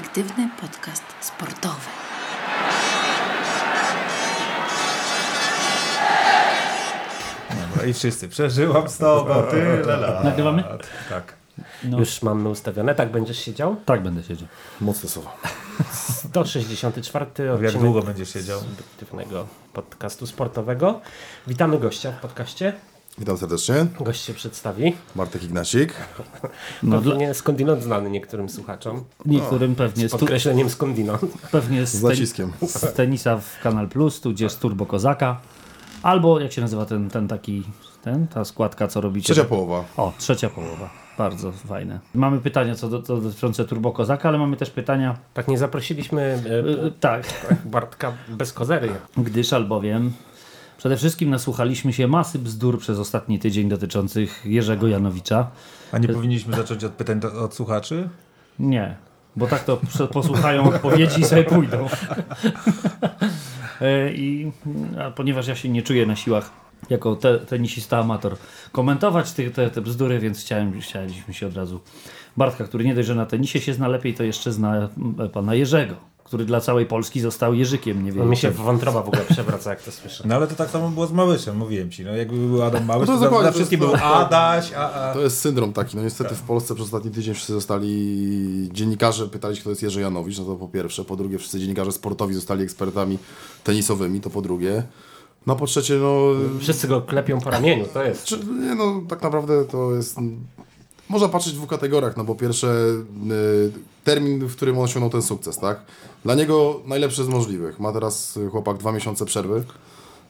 perspektywny podcast sportowy. Dobra, i wszyscy. Przeżyłam z tobą tyle lat. Nagrywamy? Tak. No. Już mamy ustawione, tak będziesz siedział? Tak będę siedział. Mocne słowa. 164 Jak odcinek długo będziesz siedział? perspektywnego podcastu sportowego. Witamy gościa w podcaście. Witam serdecznie. Gość się przedstawi. Martek Ignacik. No, No, dla nie skądinąd znany niektórym słuchaczom. niektórym pewnie Z podkreśleniem skądinąd. pewnie z, Z ten, naciskiem. z tenisa w Kanal Plus, tudzież z Turbo Kozaka. Albo jak się nazywa ten, ten taki, ten, ta składka, co robicie? Trzecia połowa. O, trzecia połowa. Bardzo fajne. Mamy pytania co do, to dotyczące Turbo Kozaka, ale mamy też pytania, Tak, nie zaprosiliśmy y, e, tak, Bartka bez kozery. gdyż albowiem przede wszystkim nasłuchaliśmy się masy bzdur przez ostatni tydzień dotyczących Jerzego Janowicza. A nie powinniśmy zacząć od pytań do, od słuchaczy? Nie, bo tak to posłuchają odpowiedzi i sobie pójdą. E, I a ponieważ ja się nie czuję na siłach jako te, tenisista amator komentować te, te, te bzdury, więc chciałem, chcieliśmy się od razu Bartka, który nie dość, że na tenisie się zna lepiej, to jeszcze zna m, pana Jerzego, który dla całej Polski został Jerzykiem. Nie No wiem, mi się wątroba w ogóle przewraca, jak to słyszę. No ale to tak samo było z Małyszem, mówiłem ci. No jakby był Adam Małysz, No to, to dla to wszystkich jest- był Adaś, a, a... To jest syndrom taki. No niestety w Polsce przez ostatni tydzień wszyscy zostali dziennikarze pytali się, kto jest Jerzy Janowicz, no to po pierwsze. Po drugie, wszyscy dziennikarze sportowi zostali ekspertami tenisowymi, to po drugie. No po trzecie, no... Wszyscy go klepią po ramieniu, to jest. Czy, nie, no tak naprawdę to jest... Można patrzeć w dwóch kategoriach, no bo pierwsze y, termin, w którym on osiągnął ten sukces, tak? Dla niego najlepszy z możliwych. Ma teraz y, chłopak dwa miesiące przerwy.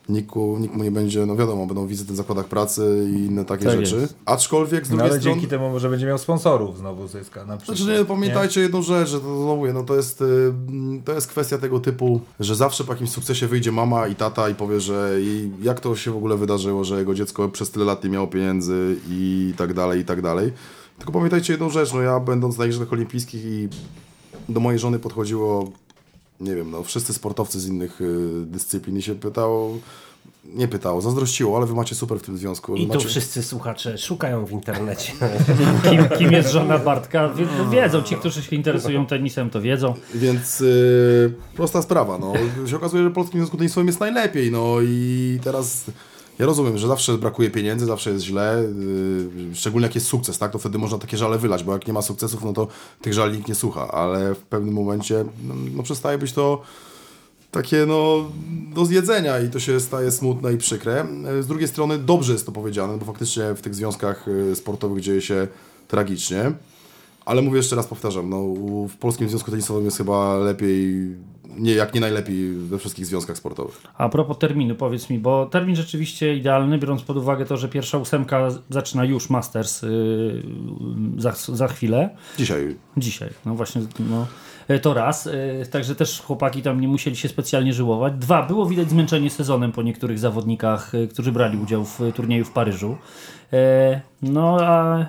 Nikt, nikt mu nie będzie, no wiadomo, będą wizyty w zakładach pracy i inne takie Tak rzeczy. jest. Aczkolwiek z No drugiej ale strony... dzięki temu może będzie miał sponsorów znowu zyska na przykład. Znaczy nie, pamiętajcie jedną rzecz, że to znowu no to jest, y, to jest kwestia tego typu, że zawsze po jakimś sukcesie wyjdzie mama i tata i powie, że i jak to się w ogóle wydarzyło, że jego dziecko przez tyle lat nie miało pieniędzy i tak dalej, i tak dalej. Tylko pamiętajcie jedną rzecz, no ja będąc na Igrzyskach Olimpijskich i do mojej żony podchodziło, nie wiem, no wszyscy sportowcy z innych y, dyscyplin i się pytało, nie pytało, zazdrościło, ale wy macie super w tym związku. I tu macie... wszyscy słuchacze szukają w internecie. kim, kim jest żona Bartka. Wie, wiedzą, ci, którzy się interesują tenisem, to wiedzą. Więc yy, prosta sprawa, no. Się okazuje, że polskim związku tenisowym jest najlepiej, no i teraz ja rozumiem, że zawsze brakuje pieniędzy, zawsze jest źle, yy, szczególnie jak jest sukces, tak, to wtedy można takie żale wylać, bo jak nie ma sukcesów, no to tych żali nikt nie słucha, ale w pewnym momencie no, no przestaje być to takie no do zjedzenia i to się staje smutne i przykre. Z drugiej strony dobrze jest to powiedziane, bo faktycznie w tych związkach y, sportowych dzieje się tragicznie. Ale mówię jeszcze raz, powtarzam, no, w Polskim Związku Tenisowym jest chyba lepiej, nie, jak nie najlepiej we wszystkich związkach sportowych. A propos terminu, powiedz mi, bo termin rzeczywiście idealny, biorąc pod uwagę to, że pierwsza ósemka zaczyna już Masters yy, za, za chwilę, Dzisiaj dzisiaj, no właśnie, no, yy, to raz, yy, także też chłopaki tam nie musieli się specjalnie żyłować. Dwa, było widać zmęczenie sezonem po niektórych zawodnikach, yy, którzy brali udział w turnieju w Paryżu. Yy, no a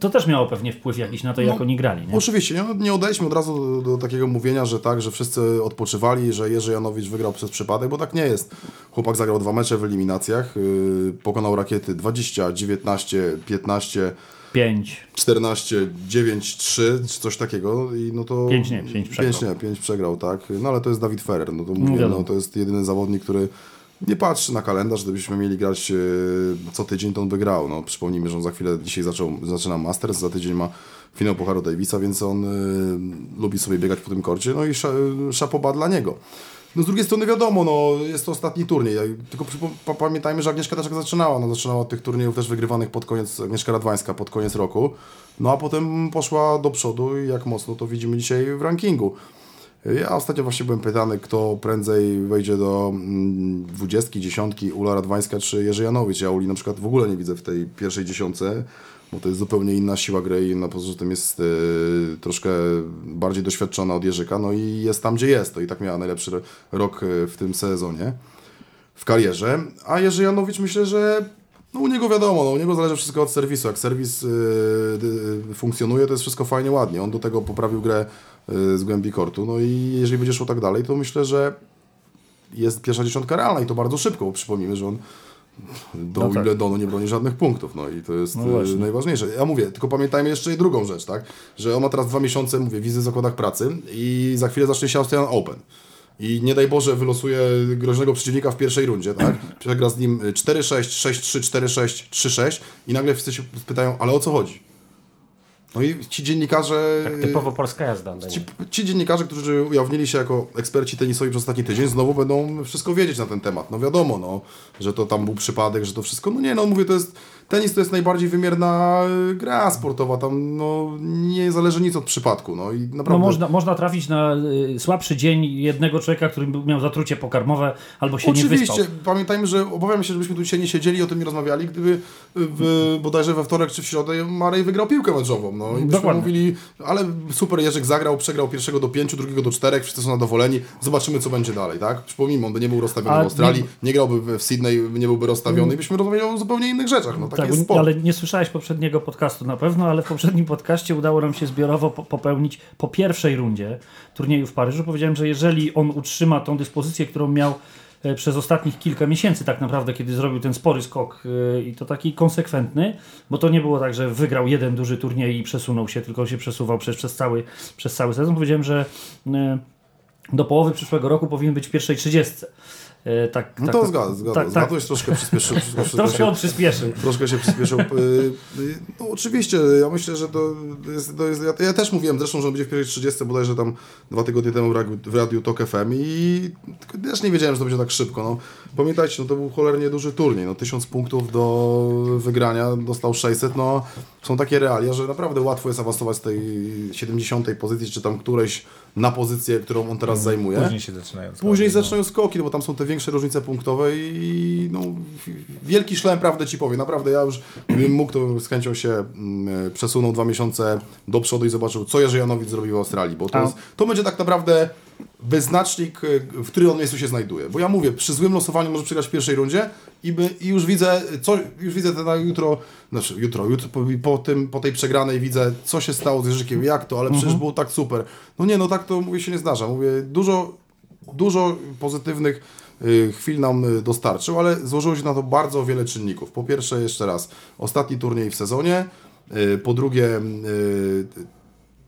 to, też miało pewnie wpływ jakiś na to, jak oni grali, nie? Oczywiście, nie, nie odejdźmy od razu do, do takiego mówienia, że tak, że wszyscy odpoczywali, że Jerzy Janowicz wygrał przez przypadek, bo tak nie jest. Chłopak zagrał dwa mecze w eliminacjach, yy, pokonał rakiety 20, 19, 15, Pięć. 14, 9, 3, czy coś takiego i no to... Pięć nie, pięć przegrał. Pięć nie, pięć przegrał, tak. No ale to jest Dawid Ferrer, no to mówię, wiadomo. no, to jest jedyny zawodnik, który nie patrzy na kalendarz, gdybyśmy mieli grać e, co tydzień, to on by grał. No, przypomnijmy, że on za chwilę dzisiaj zaczął, zaczyna Masters, za tydzień ma finał Pucharu Davisa, więc on e, lubi sobie biegać po tym korcie, no i sza, szapoba dla niego. No z drugiej strony wiadomo, no jest to ostatni turniej, tylko pamiętajmy, że Agnieszka też tak zaczynała, no zaczynała od tych turniejów też wygrywanych pod koniec, Agnieszka Radwańska pod koniec roku, no a potem poszła do przodu i jak mocno to widzimy dzisiaj w rankingu. Ja ostatnio właśnie byłem pytany, kto prędzej wejdzie do mm, dwudziestki, dziesiątki, Ula Radwańska czy Jerzy Janowicz. Ja Uli na przykład w ogóle nie widzę w tej pierwszej dziesiątce, bo to jest zupełnie inna siła gry i na poza tym jest y, troszkę bardziej doświadczona od Jerzyka, no i jest tam, gdzie jest. To i tak miała najlepszy ro- rok y, w tym sezonie, w karierze. A Jerzy Janowicz myślę, że no u niego wiadomo, no, u niego zależy wszystko od serwisu. Jak serwis y, y, funkcjonuje, to jest wszystko fajnie, ładnie. On do tego poprawił grę y, z głębi kortu. No i jeżeli będzie szło tak dalej, to myślę, że jest pierwsza dziesiątka realna i to bardzo szybko, bo przypomnijmy, że on do No tak. Wimbledonu nie broni żadnych punktów, no i to jest No właśnie. najważniejsze. Ja mówię, tylko pamiętajmy jeszcze i drugą rzecz, tak, że on ma teraz dwa miesiące, mówię, wizy w zakładach pracy i za chwilę zacznie się Australian Open. I nie daj Boże wylosuje groźnego przeciwnika w pierwszej rundzie, tak? Przegra z nim 4-6, 6-3, 4-6, 3-6 i nagle wszyscy się pytają, ale o co chodzi? No i ci dziennikarze... Tak typowo polska jazda. Ci, ci dziennikarze, którzy ujawnili się jako eksperci tenisowi przez ostatni tydzień, znowu będą wszystko wiedzieć na ten temat. No wiadomo, no, że to tam był przypadek, że to wszystko. No nie, no mówię, to jest. Tenis to jest najbardziej wymierna y, gra sportowa. Tam no, nie zależy nic od przypadku. No i naprawdę. No można, można trafić na y, słabszy dzień jednego człowieka, który miał zatrucie pokarmowe albo się nie Oczywiście, wyspał. pamiętajmy, że obawiam się, żebyśmy tu dzisiaj nie siedzieli i o tym nie rozmawiali, gdyby w, bodajże we wtorek czy w środę Marej wygrał piłkę meczową. No i byśmy Dokładnie. mówili, ale super Jerzyk zagrał, przegrał pierwszego do pięciu, drugiego do czterech, wszyscy są zadowoleni, zobaczymy co będzie dalej, tak? Przypomnijmy, on by nie był rozstawiony A w Australii, nie- nie, grałby w- Sydney, nie byłby rozstawiony i byśmy rozmawiali o zupełnie innych rzeczach. No taki Tak, jest sport. ale nie słyszałeś poprzedniego podcastu na pewno, ale w poprzednim podcaście udało nam się zbiorowo po- popełnić po pierwszej rundzie turnieju w Paryżu. Powiedziałem, że jeżeli on utrzyma tą dyspozycję, którą miał e, przez ostatnich kilka miesięcy tak naprawdę, kiedy zrobił ten spory skok e, i to taki konsekwentny, bo to nie było tak, że wygrał jeden duży turniej i przesunął się, tylko się przesuwał przez, przez, cały, przez cały sezon. Powiedziałem, że e, do połowy przyszłego roku powinien być w pierwszej trzydziestce. E, Tak, No tak, to zgadzam, zgadzam. tak, tak. Zgadłeś, troszkę przyspieszył. troszkę- Troszkę on przyspieszył. Troszkę się przyspieszył. Y, y, No oczywiście, ja myślę, że to jest, to jest ja, ja też mówiłem zresztą, że on będzie w pierwszej 30 bodajże tam dwa tygodnie temu w radiu, Tok FM i też nie wiedziałem, że to będzie tak szybko. No. Pamiętajcie, no to był cholernie duży turniej, no 1000 punktów do wygrania, dostał 600, no są takie realia, że naprawdę łatwo jest awansować z tej 70 pozycji, czy tam którejś na pozycję, którą on teraz zajmuje. Później się zaczynają. Później schodzić, no. zaczynają skoki, no bo tam są te większe różnice punktowe i no, wielki szlem, prawdę ci powiem. Naprawdę, ja już gdybym mógł, to z chęcią się mm, przesunął dwa miesiące do przodu i zobaczył, co Jerzy Janowicz zrobił w Australii, bo to, jest, to będzie tak naprawdę wyznacznik, y, w którym on miejscu się znajduje. Bo ja mówię, przy złym losowaniu może przegrać w pierwszej rundzie i, by, i już widzę, co, już widzę na jutro, znaczy jutro, jutro po, po, tym, po tej przegranej widzę, co się stało z Jerzykiem, jak to, ale przecież było tak super. No nie, no tak to mówię się nie zdarza. Mówię, dużo, dużo pozytywnych y, chwil nam y, dostarczył, ale złożyło się na to bardzo wiele czynników. Po pierwsze, jeszcze raz, ostatni turniej w sezonie, y, po drugie, y,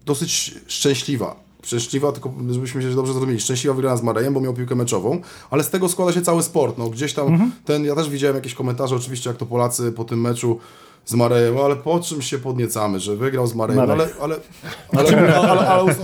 dosyć szczęśliwa. Szczęśliwa, tylko żebyśmy się dobrze zrozumieli. Szczęśliwa wygrana z Marejem, bo miał piłkę meczową, ale z tego składa się cały sport. No, gdzieś tam ten, ja też widziałem jakieś komentarze, oczywiście, jak to Polacy po tym meczu z Marejem, ale po czym się podniecamy, że wygrał z Marejem, Marej. ale, ale, ale, ale, ale,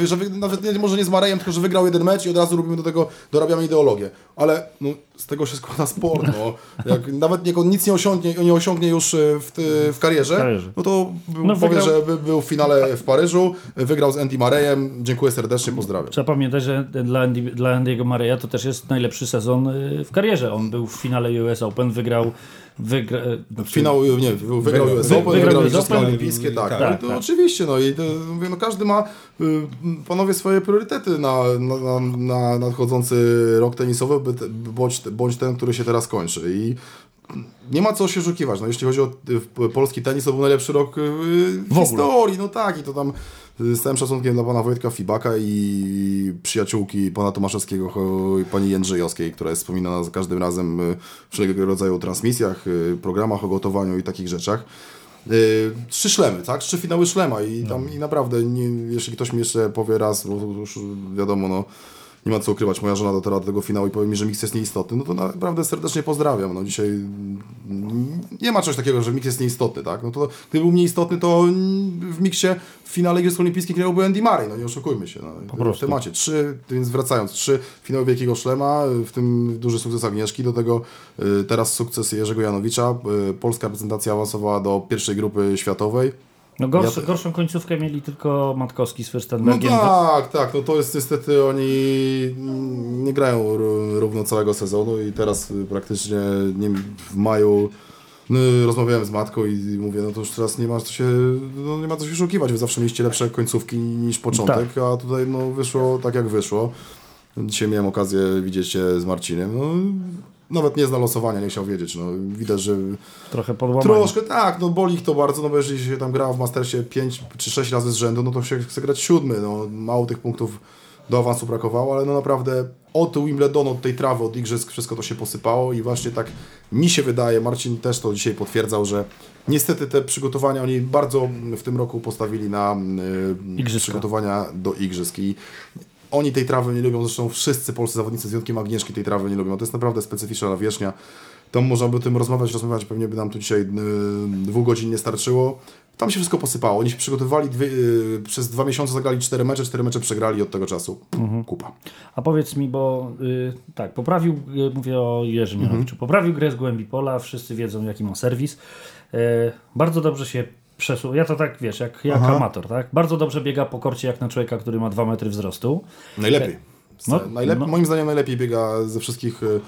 nie, że nawet nie, może nie z Marejem, tylko że wygrał jeden mecz i od razu robimy do tego, dorabiamy ideologię. Ale no, z tego się składa sport. No. Jak nawet niech on nic nie osiągnie, nie osiągnie już e, w, ty, w karierze, no to był, No, powie, wygrał- że by, był w finale w Paryżu, wygrał z Andy Marejem. Dziękuję serdecznie, pozdrawiam. Trzeba pamiętać, że dla, Andy, dla Andy'ego Mareja to też jest najlepszy sezon y, w karierze. On był w finale US Open, wygrał... Wygra, znaczy, Finał, nie, wygrał, wygrał Wygrał- US Open, wygrał wygrał Open. Olimpijskie, tak. Tak, no, tak, to tak. oczywiście, no i to, mówię, no każdy ma, y, panowie, swoje priorytety na, na, na, na nadchodzący rok tenisowy, bądź, bądź ten, który się teraz kończy. I nie ma co się oszukiwać. No, jeśli chodzi o y, polski tenis, to był najlepszy rok y, w ogóle. historii. No tak, i to tam y, z całym szacunkiem dla pana Wojtka Fibaka i przyjaciółki pana Tomaszewskiego i pani Jędrzejowskiej, która jest wspominana za każdym razem w wszelkiego rodzaju transmisjach, programach o gotowaniu i takich rzeczach. Trzy szlemy, tak? Trzy finały szlema i tam i naprawdę, nie, jeśli ktoś mi jeszcze powie raz, bo to już wiadomo, no nie ma co ukrywać, moja żona dotarła do tego finału i powie mi, że miks jest nieistotny, no to naprawdę serdecznie pozdrawiam. No dzisiaj nie ma czegoś takiego, że miks jest nieistotny, tak? No to gdyby był nieistotny, to w miksie w finale Igrzysk Olimpijskich grałby Andy Murray, no nie oszukujmy się. No. W prostu. temacie. Trzy, więc wracając, trzy finały Wielkiego Szlema, w tym duży sukces Agnieszki, do tego y, teraz sukces Jerzego Janowicza. Y, Polska reprezentacja awansowała do pierwszej grupy światowej. No gorszy, Ja- gorszą końcówkę mieli tylko Matkowski z No Fürstenbergiem. tak, tak, no to jest niestety oni nie grają równo całego sezonu i teraz y, praktycznie nie, w maju no, rozmawiałem z matką i mówię, no to już teraz nie ma co się, no, nie ma co się oszukiwać, wy zawsze mieliście lepsze końcówki niż początek, a tutaj no wyszło tak jak wyszło. Dzisiaj miałem okazję widzieć się z Marcinem, no nawet nie zna losowania, nie chciał wiedzieć, no widać, że Trochę podłamany. Troszkę tak, no boli ich to bardzo, no bo jeżeli się tam gra w Mastersie 5 czy 6 razy z rzędu, no to się chce grać siódmy, no mało tych punktów do awansu brakowało, ale no naprawdę od Wimbledonu, od tej trawy, od igrzysk wszystko to się posypało i właśnie tak mi się wydaje, Marcin też to dzisiaj potwierdzał, że niestety te przygotowania oni bardzo w tym roku postawili na y, Igrzyska. przygotowania do igrzysk i oni tej trawy nie lubią, zresztą wszyscy polscy zawodnicy z wyjątkiem Agnieszki tej trawy nie lubią. To jest naprawdę specyficzna nawierzchnia. Tam można by o tym rozmawiać, rozmawiać, pewnie by nam tu dzisiaj y, dwóch godzin nie starczyło. Tam się wszystko posypało. Oni się przygotowywali dwie, y, przez dwa miesiące, zagrali cztery mecze, cztery mecze przegrali od tego czasu. Kupa. A powiedz mi, bo y, tak, poprawił, y, mówię o Jerzym Janowiczu, poprawił grę z głębi pola, wszyscy wiedzą jaki ma serwis. Y, bardzo dobrze się przesuł. Ja to tak, wiesz, jak, jak Aha. amator, tak? Bardzo dobrze biega po korcie jak na człowieka, który ma 2 metry wzrostu. Najlepiej. No, Najlep- no. Moim zdaniem najlepiej biega ze wszystkich y,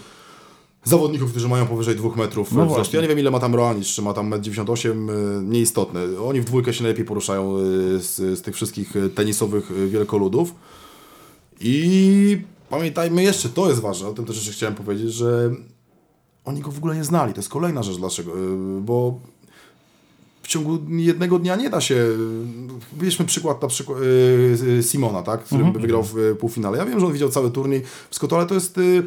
zawodników, którzy mają powyżej dwóch metrów No wzrostu. właśnie. Ja nie wiem ile ma tam Roanic, czy ma tam 1,98 m, y, nieistotne. Oni w dwójkę się najlepiej poruszają y, z, z tych wszystkich tenisowych wielkoludów. I pamiętajmy jeszcze, to jest ważne, o tym też jeszcze chciałem powiedzieć, że oni go w ogóle nie znali. To jest kolejna rzecz, dlaczego, bo ciągu jednego dnia nie da się. Bierzmy przykład na przykład yy, Simona, tak, który wygrał w y, półfinale. Ja wiem, że on widział cały turniej, wszystko to, ale to jest y,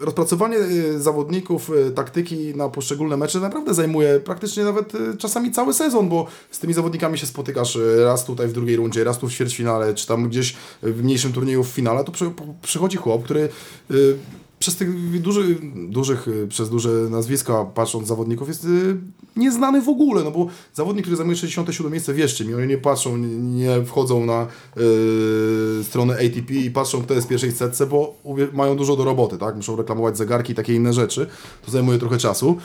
rozpracowanie y, zawodników, y, taktyki na poszczególne mecze naprawdę zajmuje praktycznie nawet y, czasami cały sezon, bo z tymi zawodnikami się spotykasz y, raz tutaj w drugiej rundzie, raz tu w ćwierćfinale, czy tam gdzieś w mniejszym turnieju w finale, to przy, przychodzi chłop, który y, przez tych duży, dużych, y, przez duże nazwiska patrząc zawodników jest y, nieznany w ogóle, no bo zawodnik, który zajmuje 67 miejsce, wierzcie mi, oni nie patrzą, nie, wchodzą na y, stronę ATP i patrzą, kto jest w pierwszej setce, bo mają dużo do roboty, tak? Muszą reklamować zegarki i takie inne rzeczy. To zajmuje trochę czasu.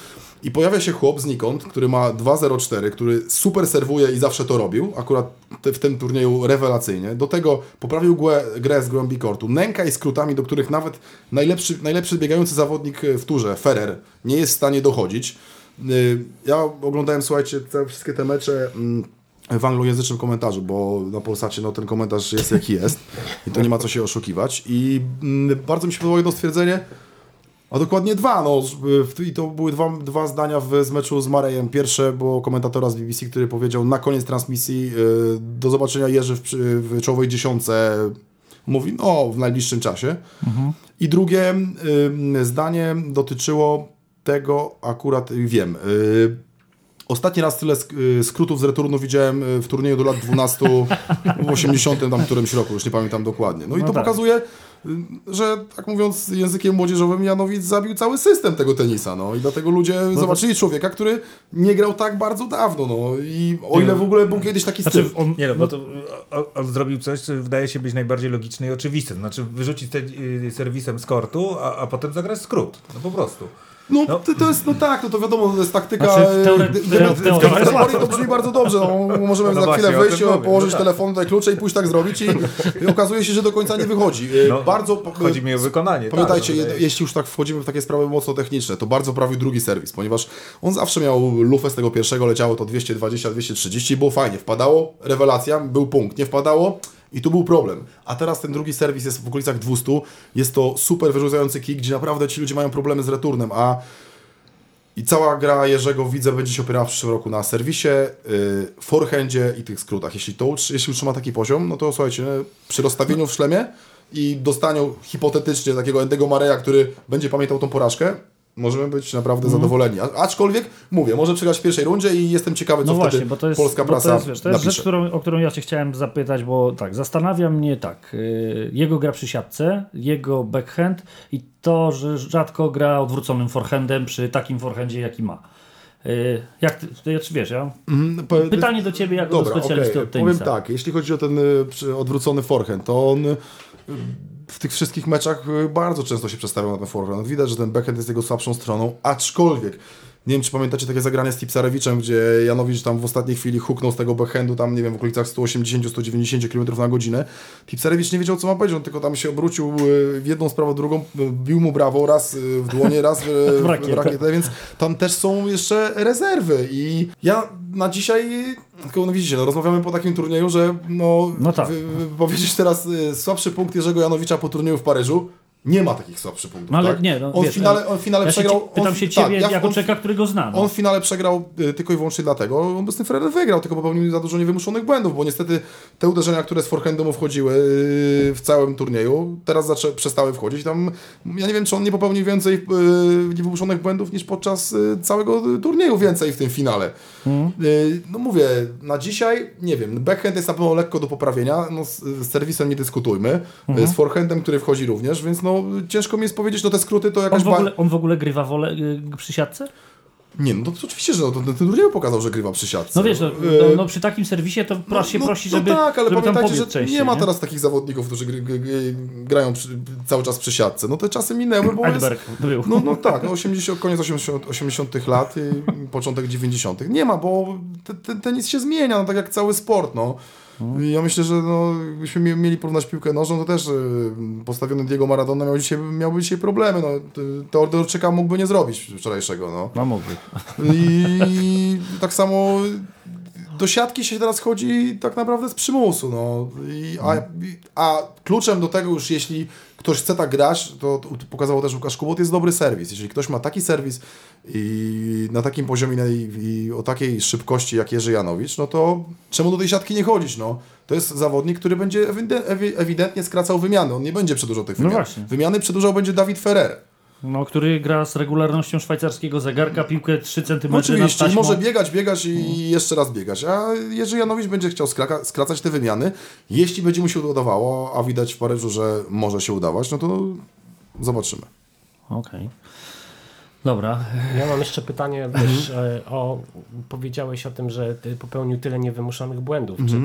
I pojawia się chłop znikąd, który ma 2.04, który super serwuje i zawsze to robił, akurat w tym turnieju rewelacyjnie. Do tego poprawił grę, grę z głębi kortu. Nęka i skrótami, do których nawet najlepszy, najlepszy biegający zawodnik w turze, Ferrer, nie jest w stanie dochodzić. Y, Ja oglądałem, słuchajcie, te, wszystkie te mecze mm, w anglojęzycznym komentarzu, bo na Polsacie no, ten komentarz jest jaki jest i to nie ma co się oszukiwać. I mm, bardzo mi się podobało jedno stwierdzenie, a dokładnie dwa, no i to były dwa, dwa zdania w, z meczu z Marejem. Pierwsze było komentatora z BBC, który powiedział na koniec transmisji y, do zobaczenia Jerzy w, w czołowej dziesiątce. Mówi, no w najbliższym czasie. I drugie y, zdanie dotyczyło tego, akurat y, wiem, y, Ostatni raz tyle sk- y, skrótów z returnu widziałem w turnieju do lat 12 w 80 tam którymś roku, już nie pamiętam dokładnie. No i No to tak. pokazuje, że tak mówiąc językiem młodzieżowym Janowicz zabił cały system tego tenisa, no i dlatego ludzie zobaczyli człowieka, który nie grał tak bardzo dawno, no i o ile w ogóle był kiedyś taki styl. Znaczy, on, Nie no, bo to on, on zrobił coś, co wydaje się być najbardziej logiczne i oczywiste. Znaczy wyrzucić te, y, serwisem z kortu, a, a potem zagrać skrót. No po prostu. No, No. to, to jest, no tak, no to wiadomo, to jest taktyka. Znaczy, w teore- e, w gdyby- teore- w w teorii łatwo. to brzmi bardzo dobrze. No, możemy No za chwilę właśnie, wyjść, mówię, położyć no tak. telefon, tutaj klucze i pójść tak zrobić i, i okazuje się, że do końca nie wychodzi. E, No, bardzo Chodzi mi o wykonanie. Pamiętajcie, tak, no, wydaje się. jeśli już tak wchodzimy w takie sprawy mocno techniczne, to bardzo prawił drugi serwis, ponieważ on zawsze miał lufę z tego pierwszego, leciało to 220-230 i było fajnie. Wpadało, rewelacja, był punkt. Nie wpadało i tu był problem. A teraz ten drugi serwis jest w okolicach 200. Jest to super wyrzucający kick, gdzie naprawdę ci ludzie mają problemy z returnem, a i cała gra Jerzego widzę będzie się opierała w przyszłym roku na serwisie, yy, forehandzie i tych skrótach. Jeśli to jeśli utrzyma taki poziom, no to słuchajcie, przy rozstawieniu w szlemie i dostaniu hipotetycznie takiego Endego Mareja, który będzie pamiętał tą porażkę, możemy być naprawdę Mhm. zadowoleni. A, aczkolwiek, mówię, może przegrać w pierwszej rundzie i jestem ciekawy, co No właśnie, bo to jest, polska prasa to jest, wiesz, to jest rzecz, którą, o którą ja Cię chciałem zapytać, bo tak, zastanawia mnie tak, y, jego gra przy siatce, jego backhand i to, że rzadko gra odwróconym forehandem przy takim forehandzie, jaki ma. Y, jak ty, ty, wiesz, ja, Mhm, pytanie do Ciebie jako Dobra, do specjalisty okej. od tenisa. Powiem tak, jeśli chodzi o ten y, odwrócony forehand, to on w tych wszystkich meczach y, bardzo często się przestawiał na ten forehand. Widać, że ten backhand jest jego słabszą stroną, aczkolwiek nie wiem, czy pamiętacie takie zagranie z Tipsarewiczem, gdzie Janowicz tam w ostatniej chwili huknął z tego backhandu tam, nie wiem, w okolicach 180-190 km na godzinę. Tipsarewicz nie wiedział, co ma powiedzieć, on tylko tam się obrócił y, w jedną sprawę, w drugą, y, bił mu brawo, raz y, w dłonie, raz w, W w rakietę. więc tam też są jeszcze rezerwy i ja na dzisiaj, tylko no widzicie, no, rozmawiamy po takim turnieju, że no, No tak. wy- wy- powiedzieć teraz y, słabszy punkt Jerzego Janowicza po turnieju w Paryżu, Nie ma takich słabszych punktów. No ale tak? nie, no, on, wiesz, finale, on w finale ja się przegrał. cie- pytam się tak, ciebie ja- jako on- człowieka, którego zna. No. On w finale przegrał y, tylko i wyłącznie dlatego, on bez tym Ferrer wygrał, tylko popełnił za dużo niewymuszonych błędów, bo niestety te uderzenia, które z forehandu mu wchodziły y, w całym turnieju, teraz zaczę, przestały wchodzić. Tam, ja nie wiem, czy on nie popełnił więcej y, niewymuszonych błędów niż podczas całego turnieju więcej w tym finale. Y, no mówię, na dzisiaj, nie wiem, backhand jest na pewno lekko do poprawienia, no z, z serwisem nie dyskutujmy, z forehandem, który wchodzi również, więc no ciężko mi jest powiedzieć, no te skróty to On jakaś... w, ba- ogóle, on w ogóle grywa wolę y, przy siatce? Nie, no to oczywiście, że no, to ten turniej pokazał, że grywa przy siatce. No wiesz, no, E, no, no przy takim serwisie to pros się prosi, żeby, no tak, ale żeby pamiętajcie, że częściej. nie ma teraz takich zawodników, którzy gry, gry, gry, grają przy, cały czas przy siatce. No te czasy minęły, bo jest... Edberg był. No, no tak, no 80, koniec 80, 80 lat, i początek 90. Nie ma, bo te, te, tenis się zmienia, no tak jak cały sport, no. Ja myślę, że no, gdybyśmy mie- mieli porównać piłkę nożną, to też y, postawiony Diego Maradona miał dzisiaj, miałby dzisiaj problemy. No, Teodorczyka mógłby nie zrobić wczorajszego. No. No mógłby. I tak samo do siatki się teraz chodzi tak naprawdę z przymusu. No. I, a, a kluczem do tego już, jeśli ktoś chce tak grać, to, to pokazał też Łukasz Kubot, jest dobry serwis. Jeżeli ktoś ma taki serwis i na takim poziomie i, i o takiej szybkości jak Jerzy Janowicz, no to czemu do tej siatki nie chodzić? No? To jest zawodnik, który będzie ewide- ewi- ewidentnie skracał wymiany. On nie będzie przedłużał tych No wymian. właśnie. Wymiany przedłużał będzie Dawid Ferrer. No, który gra z regularnością szwajcarskiego zegarka, piłkę 3 cm No Oczywiście, nad może biegać, biegać i jeszcze raz biegać. A Jerzy Janowicz będzie chciał skraka, skracać te wymiany. Jeśli będzie mu się udawało, a widać w Paryżu, że może się udawać, no to zobaczymy. Okej. Dobra. Ja mam jeszcze pytanie też e, o, powiedziałeś o tym, że ty popełnił tyle niewymuszonych błędów. Czy,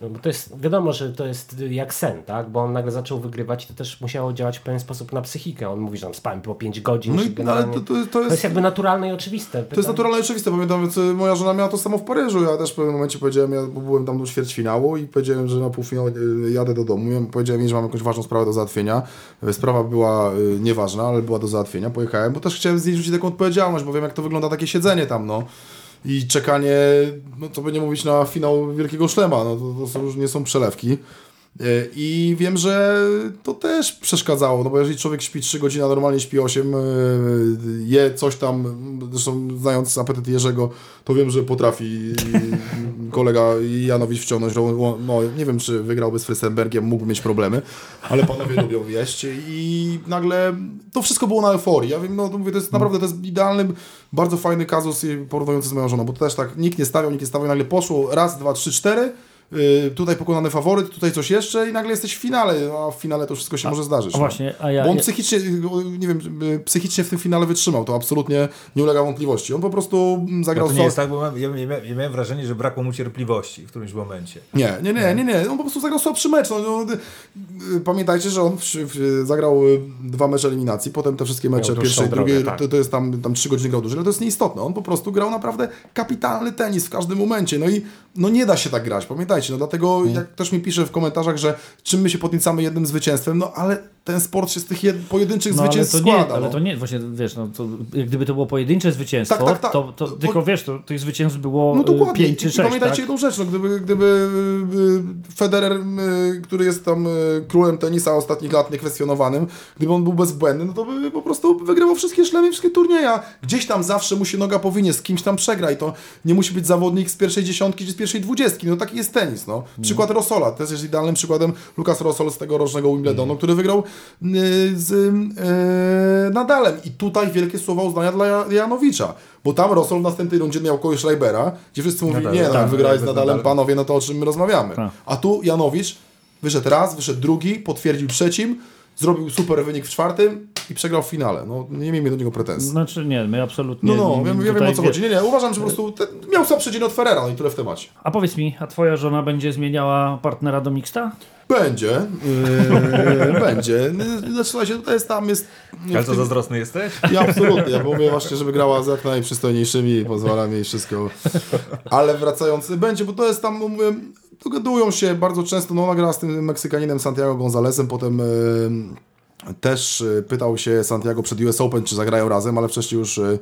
no bo to jest, wiadomo, że to jest jak sen, tak? Bo on nagle zaczął wygrywać i to też musiało działać w pewien sposób na psychikę. On mówi, że on spałem po 5 godzin. No i, ale generalnie- to, to, to to jest jest... jakby naturalne i oczywiste. To jest naturalne i oczywiste. Pamiętam, więc y, moja żona miała to samo w Paryżu. Ja też w pewnym momencie powiedziałem, ja byłem tam do ćwierćfinału i powiedziałem, że na półfinał y, jadę do domu. Ja powiedziałem jej, że mam jakąś ważną sprawę do załatwienia. Y, Sprawa była nieważna, ale była do załatwienia. Pojechałem, bo też chciałem z niej rzucić taką odpowiedzialność, bo wiem, jak to wygląda takie siedzenie tam, no. I czekanie, no co by nie mówić, na finał Wielkiego Szlema. No to, to są, nie są przelewki. Y, I wiem, że to też przeszkadzało, no bo jeżeli człowiek śpi 3 godziny, a normalnie śpi 8, y, je coś tam, zresztą znając apetyt Jerzego, to wiem, że potrafi y, kolega Janowicz wciągnąć, no, nie wiem, czy wygrałby z Frystenbergiem, mógł mieć problemy, ale panowie lubią jeść i nagle to wszystko było na euforii. Ja wiem, no to mówię, to jest naprawdę, to jest idealny, bardzo fajny kazus porównujący z moją żoną, bo to też tak, nikt nie stawiał, nikt nie stawiał, nagle poszło raz, dwa, trzy, cztery, tutaj pokonany faworyt, tutaj coś jeszcze i nagle jesteś w finale, a w finale to wszystko się może zdarzyć. A no. właśnie, a ja... Bo on ja psychicznie, nie wiem, y, psychicznie w tym finale wytrzymał, to absolutnie nie ulega wątpliwości. On po prostu mm, No zagrał to nie jest tak, bo ja, ja, ja miałem wrażenie, że brakło mu cierpliwości w którymś momencie. Nie, nie, nie, nie, nie. On po prostu zagrał słabszy mecz. No, no, y, y, pamiętajcie, że on w, w, zagrał y, dwa mecze eliminacji, potem te wszystkie mecze dłuższą pierwszej, drogę, drugiej, tak. to, to jest tam, tam trzy godziny grał dłużej, ale to jest nieistotne. On po prostu grał naprawdę kapitalny tenis w każdym momencie. No i no nie da się tak grać, pamiętajcie. No dlatego jak ktoś mi pisze w komentarzach, że czym my się podniecamy jednym zwycięstwem, no ale ten sport się z tych jed, pojedynczych no, ale zwycięstw to składa. nie, ale no. to nie, właśnie wiesz, no, to, gdyby to było pojedyncze zwycięstwo, Tak, tak, tak. To, to tylko wiesz, to tych zwycięstw było No y, dokładnie. pięć czy I sześć, pamiętajcie tak? jedną rzecz, no, gdyby, gdyby y, Federer, y, który jest tam y, królem tenisa ostatnich lat niekwestionowanym, gdyby on był bezbłędny, no to by po prostu wygrywał wszystkie szlemy, wszystkie turnieje. a Gdzieś tam zawsze mu się noga powinie, z kimś tam przegra i to nie musi być zawodnik z pierwszej dziesiątki czy z pierwszej dwudziestki. No taki jest tenis. No. Przykład Rosola, też jest idealnym przykładem Lukas Rosol z tegorocznego Wimbledonu, który wygrał y, z y, Nadalem. I tutaj wielkie słowa uznania dla Ja- Janowicza. Bo tam Rosol w następnej rundzie miał kogoś Schreibera, gdzie wszyscy mówili, Nadal, nie, no, tak, wygrałeś z bez Nadalem, Nadal. panowie, no to o czym my rozmawiamy. Tak. A tu Janowicz wyszedł raz, wyszedł drugi, potwierdził trzecim, zrobił super wynik w czwartym i przegrał w finale. No nie miejmy do niego pretensji. Znaczy nie, my absolutnie... No, no, ja, ja wiem tutaj, o co wie- chodzi. Nie, nie, uważam, że po prostu ten, miał słabszy dzień od Ferrera, no i tyle w temacie. A powiedz mi, a twoja żona będzie zmieniała partnera do mixta? Będzie, yy, będzie. Znaczy, słuchajcie, to jest tam, jest... Ale co, tym- zazdrosny jesteś? Ja absolutnie, ja mówię właśnie, żeby grała z jak najprzystojniejszymi, pozwalam jej wszystko. Ale wracając, będzie, bo to jest tam, no mówię, dogadują się bardzo często, no ona gra z tym Meksykaninem Santiago Gonzalezem, potem e, też e, pytał się Santiago przed US Open, czy zagrają razem, ale wcześniej już e,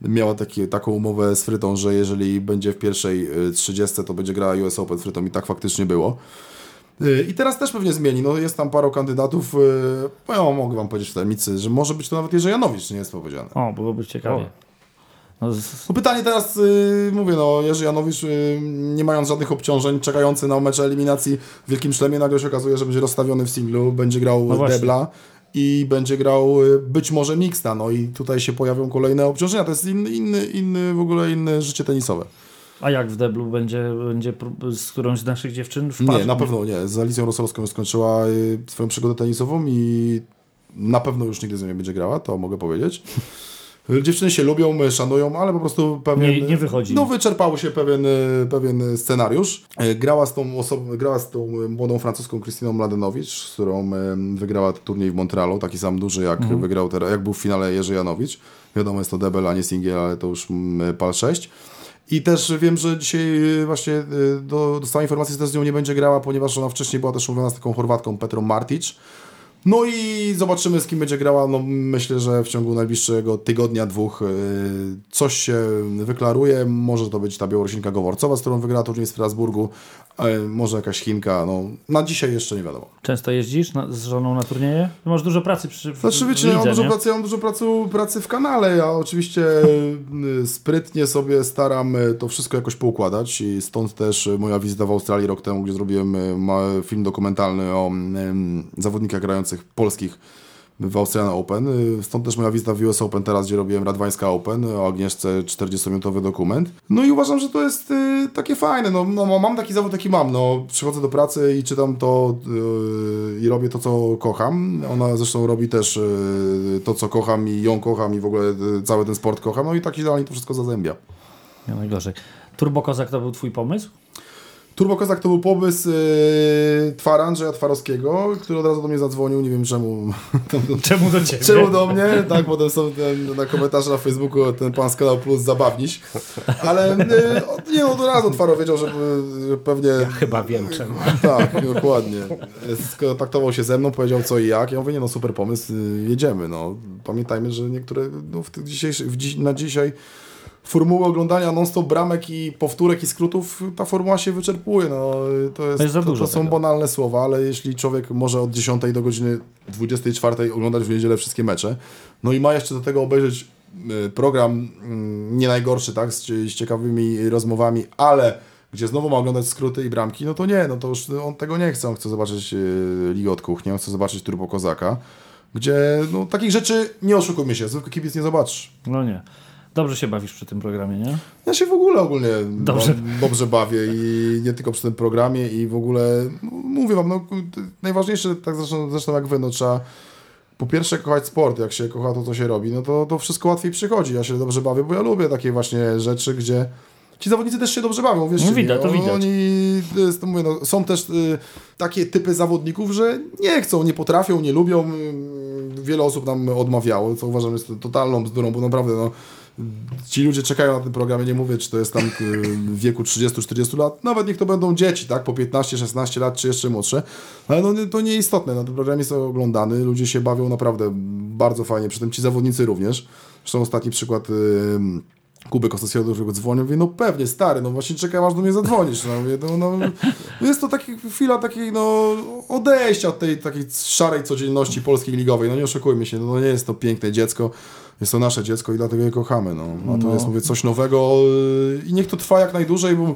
miała taki, taką umowę z Frytą, że jeżeli będzie w pierwszej e, 30, to będzie grała US Open z Frytą i tak faktycznie było. I teraz też pewnie zmieni. No, jest tam paru kandydatów. No, ja mogę wam powiedzieć w tajemnicy, że może być to nawet Jerzy Janowicz, nie jest powiedziane. O, byłoby ciekawie. No, z, No pytanie teraz, y, mówię, no Jerzy Janowicz, y, nie mając żadnych obciążeń, czekający na mecze eliminacji w Wielkim Szlemie, nagle się okazuje, że będzie rozstawiony w singlu, będzie grał No debla i będzie grał y, być może mixta, no i tutaj się pojawią kolejne obciążenia, to jest inny, inny, inny w ogóle inne życie tenisowe. a jak w deblu będzie, będzie z którąś z naszych dziewczyn w Nie, na pewno nie, z Alicją Rosolską już skończyła y, swoją przygodę tenisową i na pewno już nigdy z nią nie będzie grała, to mogę powiedzieć. Dziewczyny się lubią, szanują, ale po prostu pewien... Nie- nie wychodzi. No wyczerpał się pewien, y, pewien scenariusz. Y, Grała z tą osobą, grała z tą młodą francuską Krystyną Mladenowicz, z którą wygrała turniej w Montrealu, taki sam duży jak Mhm. wygrał teraz, jak był w finale Jerzy Janowicz. Wiadomo, jest to debel, a nie singiel, ale to już mm, pal 6. I też wiem, że dzisiaj właśnie do, dostałem informację, że też z nią nie będzie grała, ponieważ ona wcześniej była też umówiona z taką Chorwatką Petrą Martic. No i zobaczymy z kim będzie grała. No myślę, że w ciągu najbliższego tygodnia, dwóch y, coś się wyklaruje. Może to być ta Białorusinka Goworcowa, z którą wygrała turniej w Strasburgu. Y, Może jakaś Chinka. No, na dzisiaj jeszcze nie wiadomo. Często jeździsz na, z żoną na turnieje? Ty masz dużo pracy przy w, Znaczy wiecie, ja mam dużo pracy, ja mam dużo pracy, pracy w kanale. Ja oczywiście sprytnie sobie staram y, to wszystko jakoś poukładać i stąd też moja wizyta w Australii rok temu, gdzie zrobiłem ma- film dokumentalny o zawodnikach grających polskich w Australian Open. Y, Stąd też moja wizyta w US Open teraz, gdzie robiłem Radwańska Open o Agnieszce 40-minutowy dokument. No i uważam, że to jest y, takie fajne. No, no, mam taki zawód, jaki mam. No, przychodzę do pracy i czytam to y, i robię to, co kocham. Ona zresztą robi też y, to, co kocham i ją kocham i w ogóle y, cały ten sport kocham. No i tak idealnie to wszystko zazębia. Nie najgorzej. Turbo Kozak to był twój pomysł? Turbo Kozak to był pomysł yy, Twara Andrzeja Twarowskiego, który od razu do mnie zadzwonił, nie wiem czemu. Czemu do ciebie? Czemu do mnie? Tak, potem są ten, na komentarze na Facebooku ten pan z Plus zabawniś. Ale yy, nie, od razu Twaro wiedział, że yy, pewnie... Chyba wiem czemu. Tak, dokładnie. Skontaktował się ze mną, powiedział co i jak. Ja mówię, nie no, super pomysł, yy, jedziemy. No. Pamiętajmy, że niektóre no, w tych dzisiejszych, na dzisiaj formuły oglądania non-stop bramek i powtórek i skrótów, ta formuła się wyczerpuje. No, to, jest, To jest za to, to są tego. banalne słowa, ale jeśli człowiek może od 10 do godziny 24 oglądać w niedzielę wszystkie mecze, no i ma jeszcze do tego obejrzeć y, program mm, nie najgorszy, tak, z, z ciekawymi rozmowami, ale gdzie znowu ma oglądać skróty i bramki, no to nie, no to już on tego nie chce, on chce zobaczyć y, Ligę od Kuchni, on chce zobaczyć Turbo Kozaka, gdzie no, takich rzeczy, nie oszukujmy się, zwykły kibic nie zobaczysz. No nie. Dobrze się bawisz przy tym programie, nie? Ja się w ogóle ogólnie Dobrze. dobrze bawię i nie tylko przy tym programie i w ogóle no, mówię wam, no, najważniejsze, tak zresztą, zresztą jak wy, no trzeba po pierwsze kochać sport, jak się kocha to, co się robi, no to, to wszystko łatwiej przychodzi. Ja się dobrze bawię, bo ja lubię takie właśnie rzeczy, gdzie ci zawodnicy też się dobrze bawią, wiesz, No widać, to widać. Oni, to to mówię, no, są też y, takie typy zawodników, że nie chcą, nie potrafią, nie lubią. y, Wiele osób nam odmawiało, co uważam jest totalną bzdurą, bo naprawdę no, ci ludzie czekają na tym programie, nie mówię, czy to jest tam y, w wieku 30-40 lat, nawet niech to będą dzieci, tak, po 15-16 lat, czy jeszcze młodsze, ale no, to nieistotne, na tym programie jest oglądany, ludzie się bawią naprawdę bardzo fajnie, przy tym ci zawodnicy również. Zresztą ostatni przykład y, Kuby Kostowskiego, do którego dzwonię, mówię, no pewnie, stary, no właśnie czekam, aż do mnie zadzwonisz. No, mówię, no, no, jest to taki, chwila takiej, no, odejścia od tej takiej szarej codzienności polskiej ligowej. No nie oszukujmy się, no nie jest to piękne dziecko, jest to nasze dziecko i dlatego je kochamy. No. To No. mówię, coś nowego i niech to trwa jak najdłużej, bo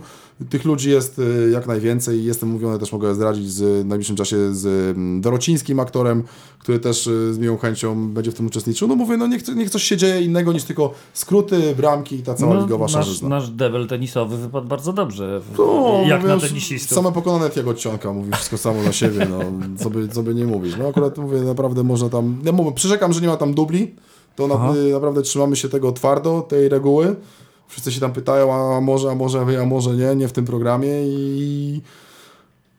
tych ludzi jest yy, jak najwięcej. Jestem mówiony, też mogę zdradzić, z, w najbliższym czasie z mm, Dorocińskim aktorem, który też yy, z miłą chęcią będzie w tym uczestniczył. No mówię, no niech, niech coś się dzieje innego niż tylko skróty, bramki i ta cała ligowa nasz, szarzyzna. nasz debel tenisowy wypadł bardzo dobrze. No, jak mówię, na tenisistów. Same pokonane jego odcionka, mówi wszystko samo na siebie, no, co, by, co by nie mówić. No akurat mówię, naprawdę można tam, ja mówię, przyrzekam, że nie ma tam dubli, to na, naprawdę trzymamy się tego twardo, tej reguły. Wszyscy się tam pytają, a może, a może, a może nie, nie w tym programie i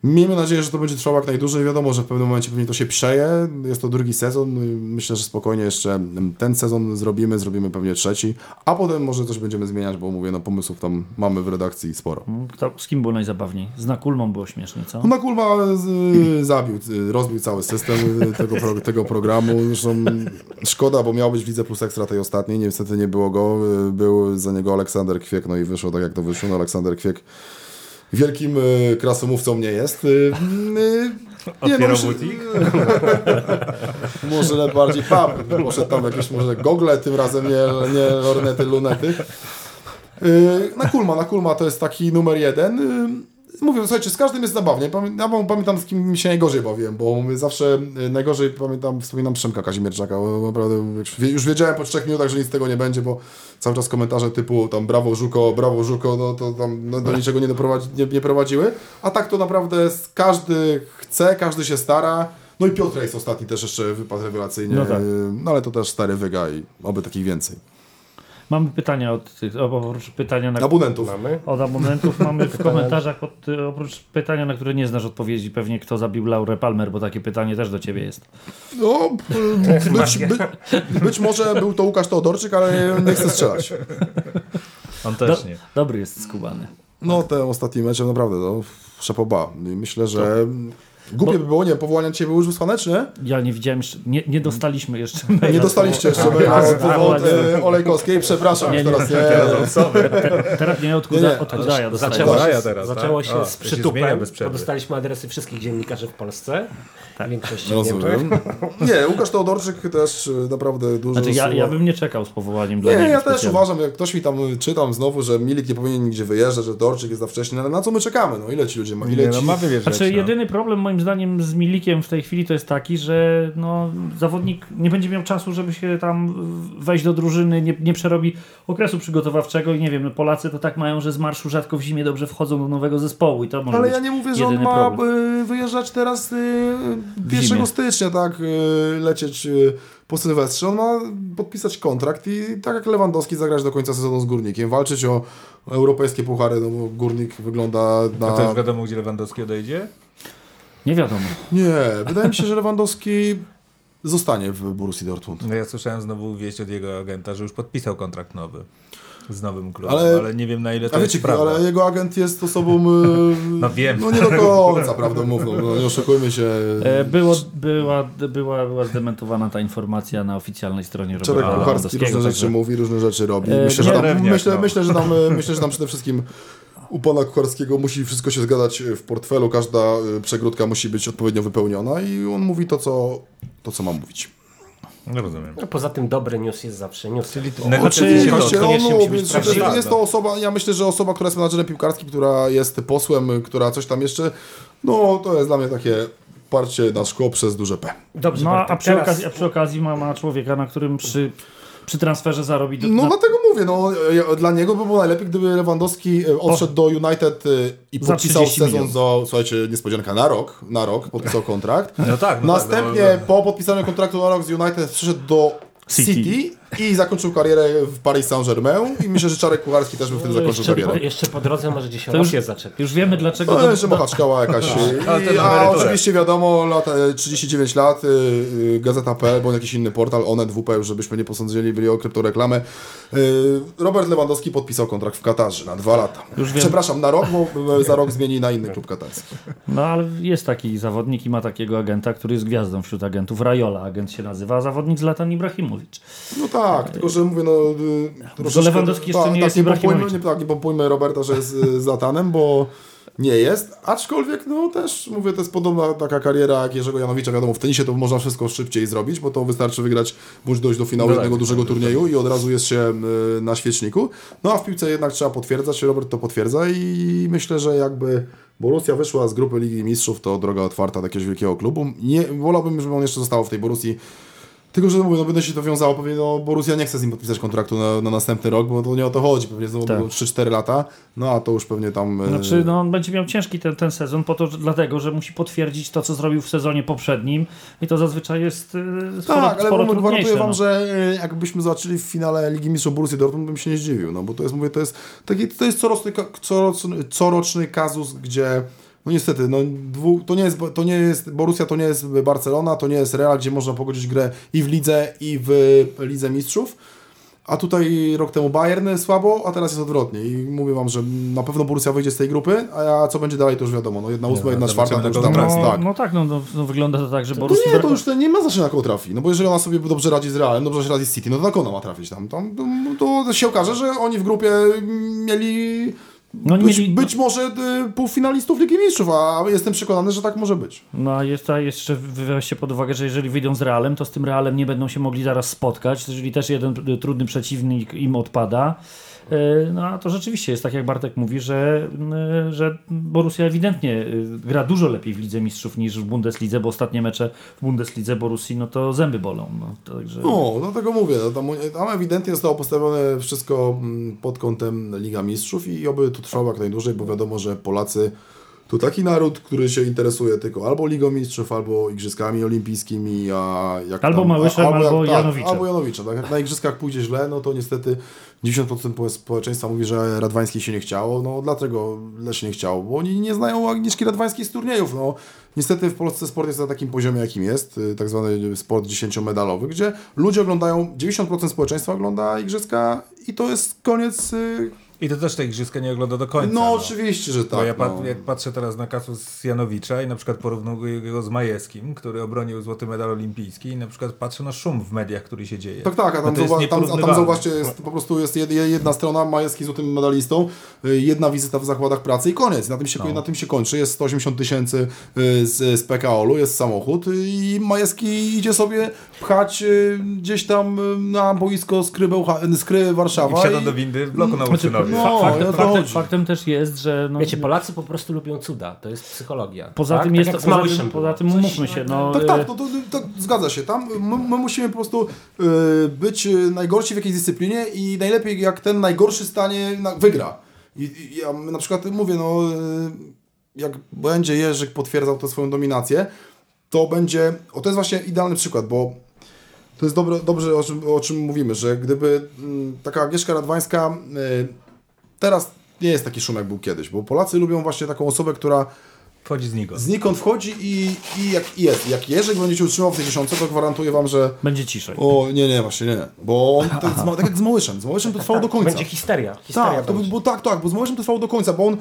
miejmy nadzieję, że to będzie trwało jak najdłużej. Wiadomo, że w pewnym momencie pewnie to się przeje. Jest to drugi sezon. Myślę, że spokojnie jeszcze ten sezon zrobimy, zrobimy pewnie trzeci, a potem może coś będziemy zmieniać, bo mówię, no pomysłów tam mamy w redakcji sporo. Kto, z kim było najzabawniej? Z Nakulmą było śmiesznie, co? No na Kulma z, zabił, y, rozbił cały system y, tego, pro, tego programu. Zresztą szkoda, bo miał być Widzę Plus Ekstra tej ostatniej, niestety nie było go. Y, Był za niego Aleksander Kwiek, no i wyszło tak jak to wyszło. No, Aleksander Kwiek wielkim y, krasomówcą nie jest. Y, y, nie, Otwierał myślę- butik? może bardziej pub. Poszedł tam jakieś może gogle, tym razem nie, nie lornety, lunety. Na Kulma, na Kulma to jest taki numer jeden. Mówię, słuchajcie, z każdym jest zabawnie. Ja pamiętam, z kim się najgorzej bawiłem, bo zawsze yy, najgorzej pamiętam, wspominam Przemka Kazimierczaka. bo Naprawdę już wie- już wiedziałem po trzech minutach, że nic z tego nie będzie, bo cały czas komentarze typu tam brawo Żuko, brawo Żuko, no to tam no, do niczego nie, doprowadzi, nie, nie prowadziły. A tak to naprawdę każdy chce, każdy się stara. No i Piotr jest ostatni też jeszcze wypadł rewelacyjnie. No tak. Yy, no ale to też stary wyga i oby takich więcej. Mamy pytania od tych, oprócz pytania na, Abonentów. Mamy? od abonentów, mamy w komentarzach od, oprócz pytania, na które nie znasz odpowiedzi, pewnie kto zabił Laurę Palmer, bo takie pytanie też do ciebie jest. No, być, by, być może był to Łukasz Teodorczyk, ale nie chcę strzelać. On Do, też nie. dobry jest skubany. No, te ostatnie mecze naprawdę, no, szapoba. I myślę, że głupie by było, nie powołania dzisiaj były już wysłane, czy nie? Ja nie widziałem jeszcze, nie, nie dostaliśmy jeszcze. Nie dostaliście jeszcze maila od powód e, Olejkowskiej, przepraszam, Nie, nie. teraz nie. Teraz nie od, Nie, nie. od Kudaja dostaję. Zaczęło się, teraz, zaczęło tak? się z przytupem, bo dostaliśmy adresy wszystkich dziennikarzy w Polsce. Tak. Większości. Rozumiem. Nie, Łukasz Teodorczyk też e, naprawdę dużo... Znaczy ja, ja bym nie czekał z powołaniem dla Nie, ja też uważam, jak ktoś mi tam y, czytam znowu, że Milik nie powinien nigdzie wyjeżdżać, że Dorczyk jest za wcześnie, ale na co my czekamy? No ile ci ludzie ma? Ile Nie, no ci... ma wyjeżdżać. Znaczy no. jedyny problem moim zdaniem z Milikiem w tej chwili to jest taki, że no, zawodnik nie będzie miał czasu, żeby się tam wejść do drużyny, nie, nie przerobi okresu przygotowawczego i nie wiem, no Polacy to tak mają, że z marszu rzadko w zimie dobrze wchodzą do nowego zespołu i to może Ale być ja nie mówię, że on ma problem. y, wyjeżdżać teraz y, zimie. 1 stycznia, tak, y, lecieć y, po Sylwestrze. On ma podpisać kontrakt i tak jak Lewandowski zagrać do końca sezonu z Górnikiem, walczyć o europejskie puchary, no bo Górnik wygląda A to już na... wiadomo, gdzie Lewandowski odejdzie? Nie wiadomo. Nie, wydaje mi się, że Lewandowski zostanie w Borussii Dortmund. No ja słyszałem znowu wieść od jego agenta, że już podpisał kontrakt nowy z nowym klubem, Ale- ale, nie wiem na ile to A jest wiecie, prawda. ale jego agent jest osobą... y, No wiem. No nie do końca, prawdę mówią, no nie oszukujmy się. E, Było, była, była, była zdementowana ta informacja na oficjalnej stronie Czarek Roberta Kucharski Lewandowskiego, różne rzeczy mówi, różne rzeczy robi. E, Myślę, że tam, myślę, no. myślę, że tam, e, myślę, że tam przede wszystkim u pana Kucharskiego musi wszystko się zgadzać w portfelu, każda e, przegródka musi być odpowiednio wypełniona i on mówi to, co, to, co ma mówić. No rozumiem. No, poza tym dobry news jest zawsze news. Czyli Oczywiście, koniecznie musi być że prawdziwy. jest to osoba, ja myślę, że osoba, która jest menadżerem piłkarskim, która jest posłem, która coś tam jeszcze, no to jest dla mnie takie parcie na szkło przez duże P. Dobrze, No, a Bartek, przy, teraz- okazji, a przy okazji ma, ma człowieka, na którym przy, przy transferze zarobi... Do, No na, dlatego mówię, no ja- dla niego by było najlepiej, gdyby Lewandowski e, odszedł do United e, i podpisał 30 sezon za, słuchajcie, niespodzianka, na rok, na rok, podpisał kontrakt. No tak. No Następnie tak, no, po podpisaniu kontraktu na rok z United przyszedł do City. City, i zakończył karierę w Paris Saint-Germain i myślę, że Czarek Kucharski też by wtedy zakończył Jeszcze karierę. Jeszcze po drodze może gdzieś To już- Rosję zaczepić. już wiemy dlaczego... No, do- machaczkała jakaś. I, a oczywiście wiadomo, lata, e, 39 lat, y, y, Gazeta.pl bądź jakiś inny portal, Onet, WP, już żebyśmy nie posądzili, byli o kryptoreklamę. Y, Robert Lewandowski podpisał kontrakt w Katarze na dwa lata. Już. Przepraszam, na rok, bo za rok zmieni na inny klub katarski. No ale jest taki zawodnik i ma takiego agenta, który jest gwiazdą wśród agentów. Rajola agent się nazywa, a zawodnik Zlatan Ibrahimowicz. No tak, tylko że mówię, no... y, troszeczkę- Lewandowski jeszcze tak, nie tak, jest nie pompujmy, Ibrahimowiczem. nie, tak, nie pompujmy Roberta, że jest y, Zlatanem, bo nie jest, aczkolwiek no też mówię, to jest podobna taka kariera jak Jerzego Janowicza, wiadomo w tenisie to można wszystko szybciej zrobić, bo to wystarczy wygrać bądź dojść do finału No tak, jednego dużego tak, turnieju i od razu jest się y, na świeczniku, no a w piłce jednak trzeba potwierdzać, Robert to potwierdza i myślę, że jakby Borussia wyszła z grupy Ligi Mistrzów, to droga otwarta do jakiegoś wielkiego klubu, nie, wolałbym, żeby on jeszcze został w tej Borussii tylko, że mówię, no będę się to wiązało, pewnie no Borussia nie chce z nim podpisać kontraktu na, na następny rok, bo to nie o to chodzi, pewnie znowu Tak. będą 3-4 lata, no a to już pewnie tam... e, Znaczy, no, on będzie miał ciężki ten, ten sezon, po to, że, dlatego, że musi potwierdzić to, co zrobił w sezonie poprzednim i to zazwyczaj jest y, sporo, tak, ale sporo mówię, gwarantuję wam, no. że e, jakbyśmy zobaczyli w finale Ligi Mistrzów Borussii Dortmund, bym się nie zdziwił, no bo to jest, mówię, to jest taki, to jest coroczny, coroczny, coroczny kazus, gdzie no niestety, no, dwu, to, nie jest, to nie jest, Borussia to nie jest Barcelona, to nie jest Real, gdzie można pogodzić grę i w lidze, i w Lidze Mistrzów. A tutaj rok temu Bayern słabo, a teraz jest odwrotnie. I mówię wam, że na pewno Borussia wyjdzie z tej grupy, a co będzie dalej to już wiadomo. No jedna ósma, jedna czwarta, to już tam jest, No, tak. no tak, no, no, no wygląda to tak, że To Borussia nie, to już to nie ma znaczenia, kogo trafi. No bo jeżeli ona sobie dobrze radzi z Realem, dobrze się radzi z City, no to jak ona ma trafić tam? tam to, to się okaże, że oni w grupie mieli No, być, mieli- być może y, półfinalistów Ligi Mistrzów, a jestem przekonany, że tak może być. No a a jeszcze weźcie pod uwagę, że jeżeli wyjdą z Realem, to z tym Realem nie będą się mogli zaraz spotkać, jeżeli też jeden trudny przeciwnik im odpada. Y, No a to rzeczywiście jest tak, jak Bartek mówi, że, y, że Borussia ewidentnie y, gra dużo lepiej w Lidze Mistrzów niż w Bundeslidze, bo ostatnie mecze w Bundeslidze Borussii, no to zęby bolą. No, także... No, dlatego mówię, no, tam, tam ewidentnie zostało postawione wszystko mm, pod kątem Liga Mistrzów i oby to trwało jak najdłużej, bo wiadomo, że Polacy to taki naród, który się interesuje tylko albo Ligą Mistrzów, albo Igrzyskami Olimpijskimi, a jak Albo tam, Małyszem, jak- albo tak, Janowiczem. Albo Janowiczem. Tak, jak na Igrzyskach pójdzie źle, no to niestety 90% społeczeństwa mówi, że Radwańskiej się nie chciało. No dlaczego źle się nie chciało? Bo oni nie znają Agnieszki Radwańskiej z turniejów. No, niestety w Polsce sport jest na takim poziomie, jakim jest, y, tak zwany sport 10-medalowy, gdzie ludzie oglądają, 90% społeczeństwa ogląda Igrzyska i to jest koniec. I to też te igrzyska nie ogląda do końca. No oczywiście, że tak. Bo ja pat, no. jak patrzę teraz na kasus Janowicza i na przykład porównuję go z Majewskim, który obronił złoty medal olimpijski i na przykład patrzę na szum w mediach, który się dzieje. Tak, tak, a No tam, jest zauwa- tam, a tam zauważcie, jest, po prostu jest jed, jedna strona, Majewski złotym medalistą, y, jedna wizyta w zakładach pracy i koniec. Na tym się, No. na tym się kończy. Jest 180 tysięcy y, z, z PKO-u, jest samochód i Majewski idzie sobie pchać y, gdzieś tam na boisko Skry, Bełcha- Skry I Warszawa. wsiada do windy w bloku nauczycielowym. No, faktem, o to faktem, faktem też jest, że. No, Wiecie, Polacy po prostu lubią cuda. To jest psychologia. Poza tak? tym tak jest z poza tym, poza tym umówmy się, no, Tak, tak, to, to, to zgadza się. Tam my, my musimy po prostu y, być y, najgorsi w jakiejś dyscyplinie i najlepiej jak ten najgorszy stanie na, wygra. I, i ja na przykład mówię, no y, jak będzie Jerzyk potwierdzał tę swoją dominację, to będzie, o to jest właśnie idealny przykład, bo to jest dobre, dobrze o czym, o czym mówimy, że gdyby mm, taka Agnieszka Radwańska y, teraz nie jest taki szum jak był kiedyś, bo Polacy lubią właśnie taką osobę, która Wchodzi znikąd. znikąd wchodzi i, i jak jest. Jak Jerzyk będzie się utrzymał w tej dziesiątce, to gwarantuję wam, że będzie ciszej. o nie, nie, właśnie nie, bo on tak, tak jak z Małyszem, z Małyszem to trwało do końca. Będzie histeria. histeria Tak, to, bo, tak, tak, bo z Małyszem to trwało do końca, bo on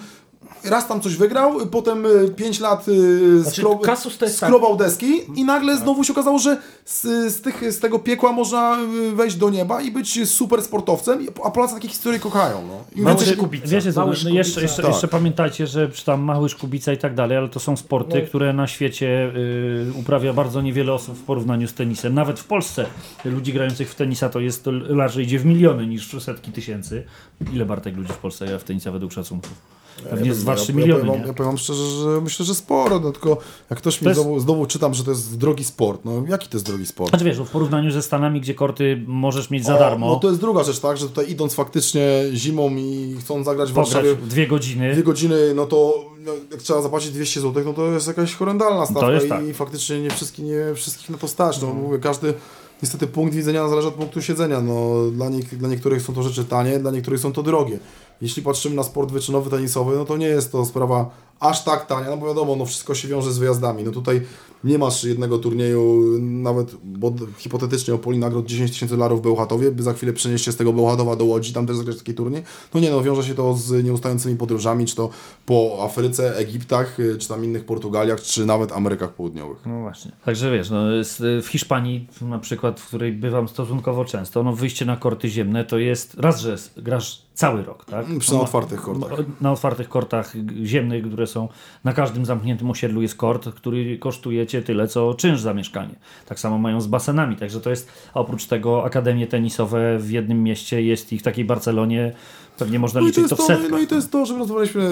raz tam coś wygrał, potem 5 lat y, Znaczy, skro, tak. skrobał deski i nagle znowu się okazało, że z, z, tych, z tego piekła można y, wejść do nieba i być super sportowcem, a Polacy takie historie kochają. No. Mały Kubica. Wiecie Mały no, Szkubica. jeszcze, jeszcze, Tak. jeszcze pamiętajcie, że przy tam mały szkubica i tak dalej, ale to są sporty, które na świecie y, uprawia bardzo niewiele osób w porównaniu z tenisem. Nawet w Polsce ludzi grających w tenisa to jest to raczej idzie w miliony niż w setki tysięcy. Ile Bartek ludzi w Polsce gra w tenisa według szacunków? Pewnie Ja- 2-3 ja, miliony, powiem, nie? wam- ja powiem szczerze, że myślę, że sporo, no, tylko jak ktoś mi jest- znowu, znowu czytam, że to jest drogi sport. No jaki to jest drogi sport? Znaczy wiesz, w porównaniu ze Stanami, gdzie korty możesz mieć za O, darmo, No to jest druga rzecz, tak, że tutaj idąc faktycznie zimą i chcąc zagrać w pograć Warszawie dwie godziny, dwie godziny, no to no, jak trzeba zapłacić 200 zł, no to jest jakaś horrendalna stawka jest i tak. faktycznie nie, wszystkich, nie wszystkich na to stać. No, mówię, każdy niestety punkt widzenia zależy od punktu siedzenia. No, dla, nie, dla niektórych są to rzeczy tanie, dla niektórych są to drogie. Jeśli patrzymy na sport wyczynowy, tenisowy, no to nie jest to sprawa aż tak tania, no bo wiadomo, no wszystko się wiąże z wyjazdami. No tutaj nie masz jednego turnieju, nawet, bo hipotetycznie Opoli nagród 10 tysięcy dolarów w Bełchatowie, by za chwilę przenieść się z tego Bełchatowa do Łodzi, tam też zagrać taki turniej. No nie, no wiąże się to z nieustającymi podróżami, czy to po Afryce, Egiptach, y, czy tam innych Portugaliach, czy nawet Amerykach Południowych. No właśnie. Także wiesz, no, y, w Hiszpanii na przykład, w której bywam stosunkowo często, no wyjście na korty ziemne to jest raz, że grasz cały rok, tak? Przy No, na otwartych kortach. Na otwartych kortach ziemnych, które są na każdym zamkniętym osiedlu jest kort, który kosztuje cię tyle, co czynsz za mieszkanie. Tak samo mają z basenami, także to jest, a oprócz tego akademie tenisowe w jednym mieście, jest ich w takiej Barcelonie, pewnie można No to liczyć jest to w to, setkach. no i to jest to, że rozmawialiśmy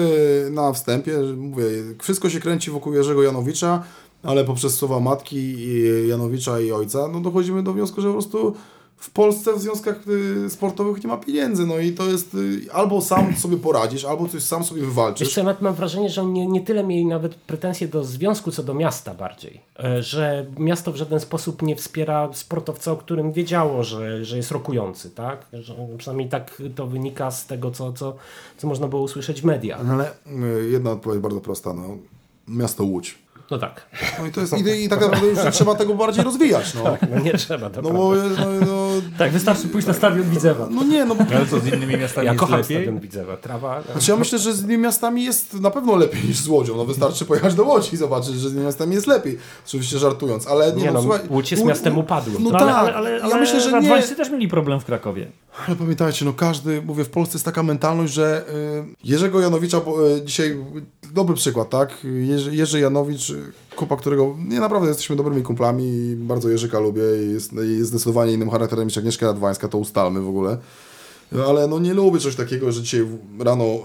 na wstępie, że mówię, wszystko się kręci wokół Jerzego Janowicza, ale poprzez słowa matki i Janowicza i ojca, no dochodzimy do wniosku, że po prostu w Polsce w związkach y, sportowych nie ma pieniędzy, no i to jest y, albo sam sobie poradzisz, albo coś sam sobie Wiesz wywalczysz. co, nawet mam wrażenie, że oni nie, nie tyle mieli nawet pretensje do związku, co do miasta bardziej. E, Że miasto w żaden sposób nie wspiera sportowca, o którym wiedziało, że, że jest rokujący, tak? Że, przynajmniej tak to wynika z tego, co, co, co można było usłyszeć w mediach. No Ale y, jedna odpowiedź bardzo prosta, no. Miasto Łódź. No tak. No i to jest, i, i tak naprawdę już trzeba tego bardziej rozwijać, no. No nie trzeba, to No prawda. bo, no, no, Tak, wystarczy pójść na stadion Widzewa. no nie, no bo Ale co, z innymi miastami Ja jest kocham lepiej? stadion Widzewa. Trawa... Znaczy ja myślę, że z innymi miastami jest na pewno lepiej niż z Łodzią. No wystarczy pojechać do Łodzi i zobaczyć, że z innymi miastami jest lepiej. Oczywiście żartując, ale nie, Nie no, słuchaj, Łódź jest miastem upadłym. No, No, tak, ale, ale, ale, ja myślę, że nie. Też mieli problem w Krakowie. Ale pamiętajcie, no każdy, mówię, w Polsce jest taka mentalność, że y, Jerzego Janowicza, y, dzisiaj dobry przykład, tak? Jerzy, Jerzy Janowicz, kupa, którego nie naprawdę jesteśmy dobrymi kumplami i bardzo Jerzyka lubię i jest, jest zdecydowanie innym charakterem niż Agnieszka Radwańska, to ustalmy w ogóle. Ale no nie lubię czegoś takiego, że dzisiaj rano y,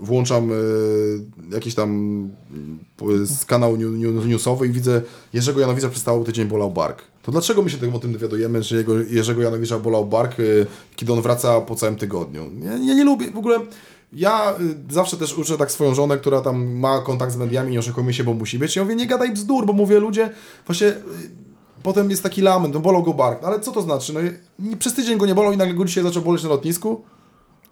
włączam y, jakiś tam y, z kanał new, new, newsowy i widzę Jerzego Janowicza przez cały tydzień bolał bark. To dlaczego my się tego o tym dowiadujemy, że jego, Jerzego Janowicza bolał bark, y, kiedy on wraca po całym tygodniu? Ja, ja nie lubię w ogóle... Ja y, zawsze też uczę tak swoją żonę, która tam ma kontakt z mediami, nie oszukujmy się, bo musi być. Ja mówię, nie gadaj bzdur, bo mówię, ludzie, właśnie y, potem jest taki lament, no bolał go bark. No, ale co to znaczy? No, przez tydzień go nie bolał i nagle go dzisiaj zaczął boleć na lotnisku?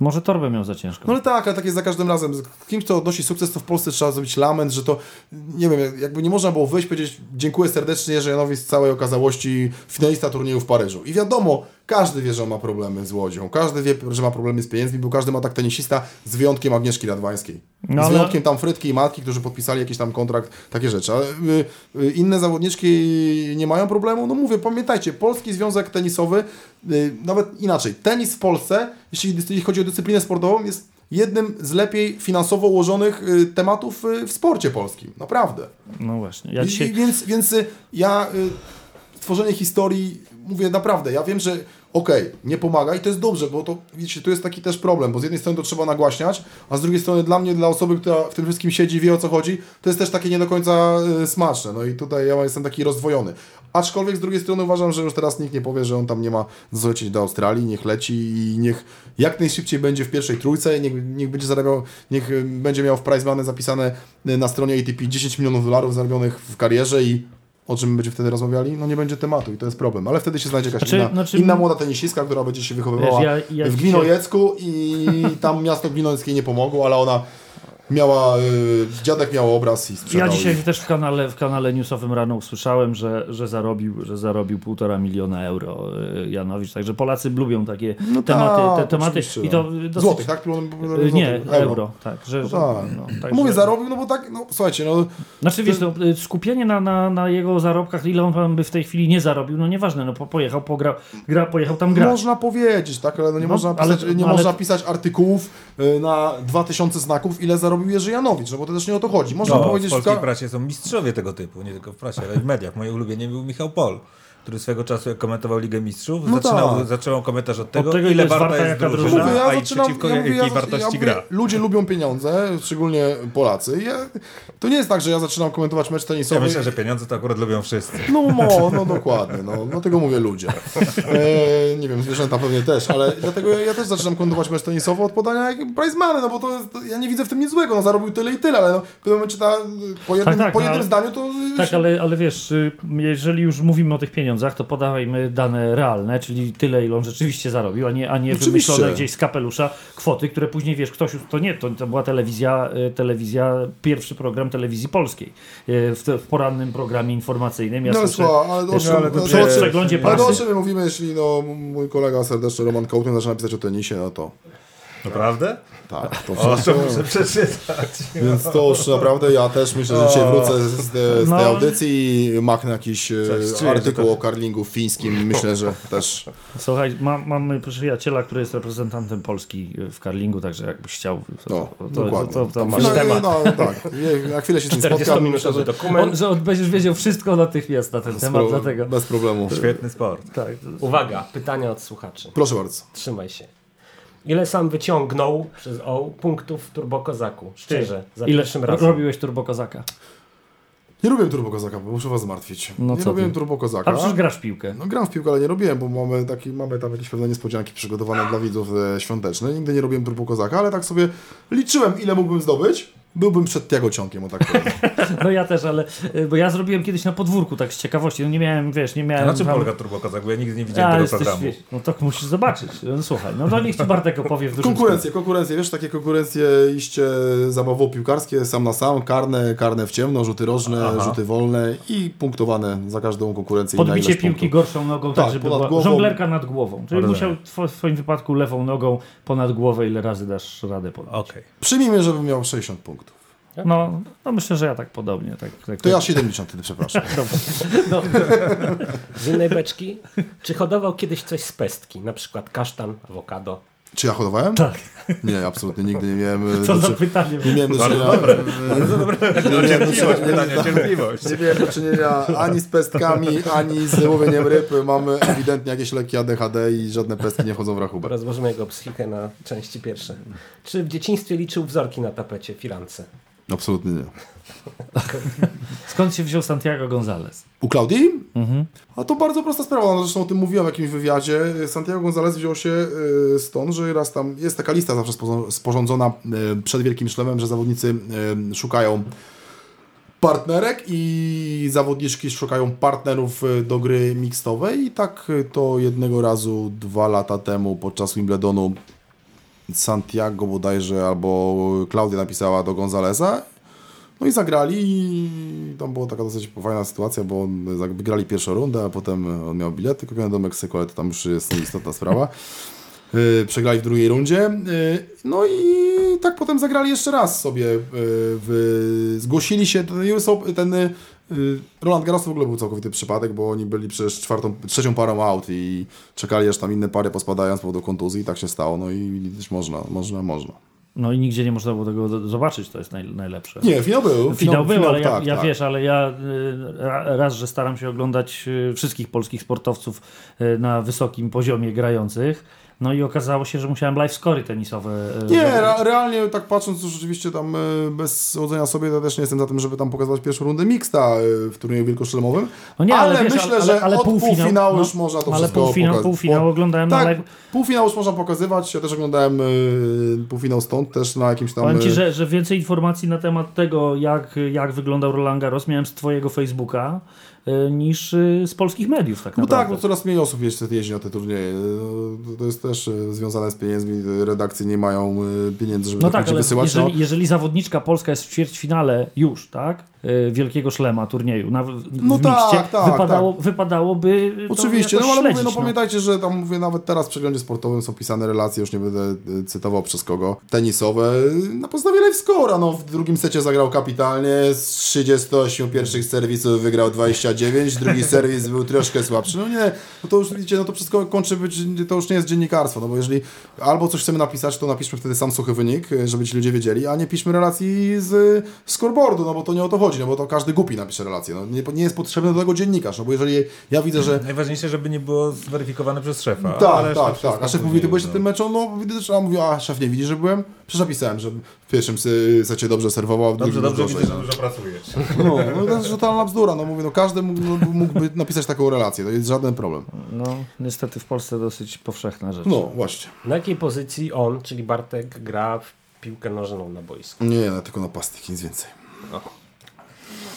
Może torbę miał za ciężko. No ale tak, ale tak jest za każdym razem. Z kimś, kto odnosi sukces, to w Polsce trzeba zrobić lament, że to, nie wiem, jakby nie można było wyjść, powiedzieć dziękuję serdecznie Jerzy Janowi z całej okazałości finalista turnieju w Paryżu. I wiadomo, każdy wie, że ma problemy z Łodzią, każdy wie, że ma problemy z pieniędzmi, bo każdy ma tak tenisista z wyjątkiem Agnieszki Radwańskiej. No z wyjątkiem tam Frytki i Matki, którzy podpisali jakiś tam kontrakt, takie rzeczy. Ale y, y, inne zawodniczki nie mają problemu. No mówię, pamiętajcie, Polski Związek Tenisowy, y, nawet inaczej, tenis w Polsce, jeśli, chodzi o dyscyplinę sportową, jest jednym z lepiej finansowo ułożonych tematów w sporcie polskim. Naprawdę. No właśnie. Ja dzisiaj... i, więc, więc ja tworzenie historii, mówię naprawdę, ja wiem, że okej, nie pomaga i to jest dobrze, bo to, widzicie, tu jest taki też problem, bo z jednej strony to trzeba nagłaśniać, a z drugiej strony dla mnie, dla osoby, która w tym wszystkim siedzi wie o co chodzi, to jest też takie nie do końca y, smaczne. No i tutaj ja jestem taki rozdwojony. Aczkolwiek z drugiej strony uważam, że już teraz nikt nie powie, że on tam nie ma co lecieć do Australii, niech leci i niech jak najszybciej będzie w pierwszej trójce, niech, niech będzie zarabiał, niech y, będzie miał w prize money zapisane y, na stronie ATP 10 milionów dolarów zarobionych w karierze i o czym będziemy wtedy rozmawiali? No nie będzie tematu i to jest problem. Ale wtedy się znajdzie jakaś Znaczy- inna, znaczy- inna młoda tenisistka, która będzie się wychowywała Wiesz, ja- ja w Gminojecku i tam miasto Gminojeckie nie pomogło, ale ona miała, y, dziadek miał obraz i sprzedał. Ja dzisiaj i- też w kanale, w kanale newsowym rano usłyszałem, że, że, zarobił, że zarobił półtora miliona euro y, Janowicz, także Polacy lubią takie No tematy, tak, te tematy i to no. dosyć, Złotych, tak? Y, Nie, euro. tak. Że, No że, tak. no, także- Mówię, zarobił, no bo tak, no słuchajcie, no Znaczy wiesz, no, y, skupienie na, na, na jego zarobkach, ile on by w tej chwili nie zarobił, no nieważne, no po, pojechał, pograł, gra, pojechał tam grać. Można powiedzieć, tak, ale no nie, No, można, ale- pisać, nie ale- można pisać artykułów na 2000 znaków, ile zarobił Jerzy Janowicz, no bo to też nie o to chodzi. Można No, w powiedzieć... polskiej ka- prasie są mistrzowie tego typu, nie tylko w prasie, ale w mediach. Moje ulubienie był Michał Pol, który swego czasu jak komentował Ligę Mistrzów, No zaczynał, tak. zaczął komentarz od tego, tego, ile warta warta jest drużyna, ja a i przeciwko ja mówię, jakiej ja- wartości ja mówię, gra. Ludzie lubią pieniądze, szczególnie Polacy. Ja, to nie jest tak, że ja zaczynam komentować mecz Ja tenisowy. myślę, że pieniądze to akurat lubią wszyscy. No, no, no dokładnie, no, dlatego mówię ludzie. E, nie wiem, zwierzęta pewnie też, ale dlatego ja, ja też zaczynam komentować mecz tenisowy od podania money, no bo to, to ja nie widzę w tym nic złego, no zarobił tyle i tyle, ale no, w pewnym momencie ta, po jednym, tak, po no, jednym ale- zdaniu to... Tak, ale, ale wiesz, y, jeżeli już mówimy o tych pieniądzach, to podawajmy dane realne, czyli tyle, ile on rzeczywiście zarobił, a nie, a nie Oczywiście. wymyślone gdzieś z kapelusza kwoty, które później wiesz, ktoś, to nie, to, to była telewizja, y, telewizja, pierwszy program telewizji polskiej. Y, W, w porannym programie informacyjnym. Ja No słyszę, ale o wiesz, czym, ale no, przy o przeglądzie ale o prasy. czym my mówimy, jeśli no, mój kolega serdeczny Roman Kołtyn zaczyna pisać o tenisie, no to Naprawdę? tak, to O, to wszystko. muszę przeczytać. Więc to już naprawdę ja też myślę, że dzisiaj wrócę z, z, No. tej audycji i machnę jakiś e, Coś artykuł że o karlingu fińskim. Myślę, że też Słuchaj, mam, mamy przyjaciela, który jest reprezentantem Polski y, w karlingu, także jakbyś chciał, to, No, to, to, dokładnie. to, to, masz no, temat. No, tak, na chwilę się z tym spotkam. Myślę, 40-minutowy że dokument. On, że on będziesz wiedział wszystko natychmiast na ten bez, temat, pro, dlatego. bez problemu. Świetny sport. Tak, Uwaga, pytania od słuchaczy. Proszę bardzo. Trzymaj się. Ile sam wyciągnął przez O punktów w Turbokozaku? Szczerze, za Ile pierwszym razem. robiłeś Turbokozaka? Nie robiłem turbokozaka, bo muszę was zmartwić. No nie co robiłem ty? turbokozaka. A przecież grasz w piłkę. No gram w piłkę, ale nie robiłem, bo mamy, taki, mamy tam jakieś pewne niespodzianki przygotowane dla widzów e, świąteczne. Nigdy nie robiłem turbokozaka, ale tak sobie liczyłem, ile mógłbym zdobyć. Byłbym przed Tiago Ciąkiem, o tak powiem. No ja też, ale y, bo ja zrobiłem kiedyś na podwórku, tak z ciekawości. No nie miałem, wiesz, nie A miałem. na czym polega Turbo Kozak? Bo ja nigdy nie widziałem A, tego jesteś, programu. wiesz, no to musisz zobaczyć. No słuchaj, no to niech ci Bartek opowie w dużym Konkurencje, konkurencje, wiesz, takie konkurencje iście zabawowo-piłkarskie, sam na sam, karne, karne w ciemno, rzuty rożne, Aha. rzuty wolne i punktowane za każdą konkurencję. Podbicie piłki punktów. gorszą nogą, tak, Tak, żeby była głową. żonglerka nad głową. Czyli Rozumiem. musiał w swoim wypadku lewą nogą ponad głowę, ile razy dasz radę podbić. Okej. Przyjmijmy, żebym miał 60 punktów. No, no myślę, że ja tak podobnie. Tak, tak, To ja 70 wtedy, przepraszam. no, Z innej beczki. Czy hodował kiedyś coś z pestki? Na przykład kasztan, awokado. Czy ja hodowałem? Tak. Nie, absolutnie nigdy nie miałem... Co za znaczy, pytanie. nie miałem do czynienia, Bardzo dobre. Cierpliwość, pytania, cierpliwość. nie miałem do czynienia ani z pestkami, ani z łowieniem ryb. Mamy ewidentnie jakieś leki ADHD i żadne pestki nie wchodzą w rachubę. Rozłożymy jego psychikę na części pierwsze. Czy w dzieciństwie liczył wzorki na tapecie, firance? Absolutnie nie. Skąd się wziął Santiago González? U Klaudii? Mhm. A to bardzo prosta sprawa, no zresztą o tym mówiłem w jakimś wywiadzie. Santiago González wziął się y, stąd, że raz tam jest taka lista zawsze sporząd- sporządzona y, przed Wielkim Szlemem, że zawodnicy y, szukają partnerek i zawodniczki szukają partnerów do gry mixtowej i tak to jednego razu dwa lata temu podczas Wimbledonu Santiago bodajże albo Klaudia napisała do Gonzaleza no i zagrali i tam była taka dosyć fajna sytuacja, bo on zag- wygrali pierwszą rundę, a potem on miał bilety kupione do Meksyku, ale to tam już jest nieistotna sprawa. Yy, Przegrali w drugiej rundzie. Yy, No i tak potem zagrali jeszcze raz sobie. W, zgłosili się, ten, ten Roland Garros w ogóle był całkowity przypadek, bo oni byli przecież czwartą, trzecią parą out i czekali aż tam inne pary pospadają z powodu kontuzji i tak się stało. No i też można, można, można. No i nigdzie nie można było tego zobaczyć, to jest naj, najlepsze. Nie, finał był. Finał był, ale ja, tak, ja tak. wiesz, ale ja y, ra- raz, że staram się oglądać y, wszystkich polskich sportowców y, na wysokim poziomie grających, no i okazało się, że musiałem live scory tenisowe. y, Nie, re, realnie tak patrząc, to rzeczywiście tam e, bez słodzenia sobie, to też nie jestem za tym, żeby tam pokazywać pierwszą rundę mixta e, w turnieju wielkoszlemowym. No nie, ale, ale wiesz, myślę, ale, że ale od półfinał, półfinału no, już można to Ale wszystko półfinał, pokazać. półfinał Po- oglądałem na Tak, live. półfinał już można pokazywać. Ja też oglądałem e, półfinał stąd, też na jakimś tam... Powiem Ci, e, że, że więcej informacji na temat tego, jak, jak wyglądał Roland Garros miałem z Twojego Facebooka niż y, z polskich mediów tak No naprawdę. tak, bo coraz mniej osób jeszcze jeździ na te turnieje. No, To jest też e, związane z pieniędzmi. Redakcje nie mają e, pieniędzy, żeby No tak ale wysyłać. no. jeżeli, jeżeli zawodniczka polska jest w ćwierćfinale już, tak? Y, Wielkiego szlema turnieju. Na, w, No tak, mikście, tak, wypadało, wypadałoby to Oczywiście, no ale mówię, śledzić, no. pamiętajcie, że tam mówię, nawet teraz w przeglądzie sportowym są pisane relacje, już nie będę e, cytował przez kogo, tenisowe, e, na podstawie live score'a, no w drugim secie zagrał kapitalnie, z 38 pierwszych serwisów wygrał 29, drugi serwis był troszkę słabszy, no nie, no to już widzicie, no to wszystko kończy być, to już nie jest dziennikarstwo, no bo jeżeli albo coś chcemy napisać, to napiszmy wtedy sam suchy wynik, e, żeby ci ludzie wiedzieli, a nie piszmy relacji z scoreboardu, no bo to nie o to chodzi, no bo to każdy głupi napisze relację, no nie, nie jest potrzebny do tego dziennikarz, no bo jeżeli ja widzę, że Najważniejsze, żeby nie było zweryfikowane przez szefa. tak, ale tak, tak. A szef mówi, ty byłeś no. na tym meczu? No, widzę, a mówi, a szef nie widzi, że byłem? Przecież napisałem, że w pierwszym se- secie dobrze serwował, a w Dobrze, drugim dobrze, gorzej, widzę, że dużo pracujesz. No, no to jest totalna bzdura. No mówię, no każdy mógł, no, mógłby napisać taką relację, to jest żaden problem. No, niestety w Polsce dosyć powszechna rzecz. No, właśnie. Na jakiej pozycji on, czyli Bartek, gra w piłkę nożną na boisku? Nie, no, tylko napastnik, nic więcej.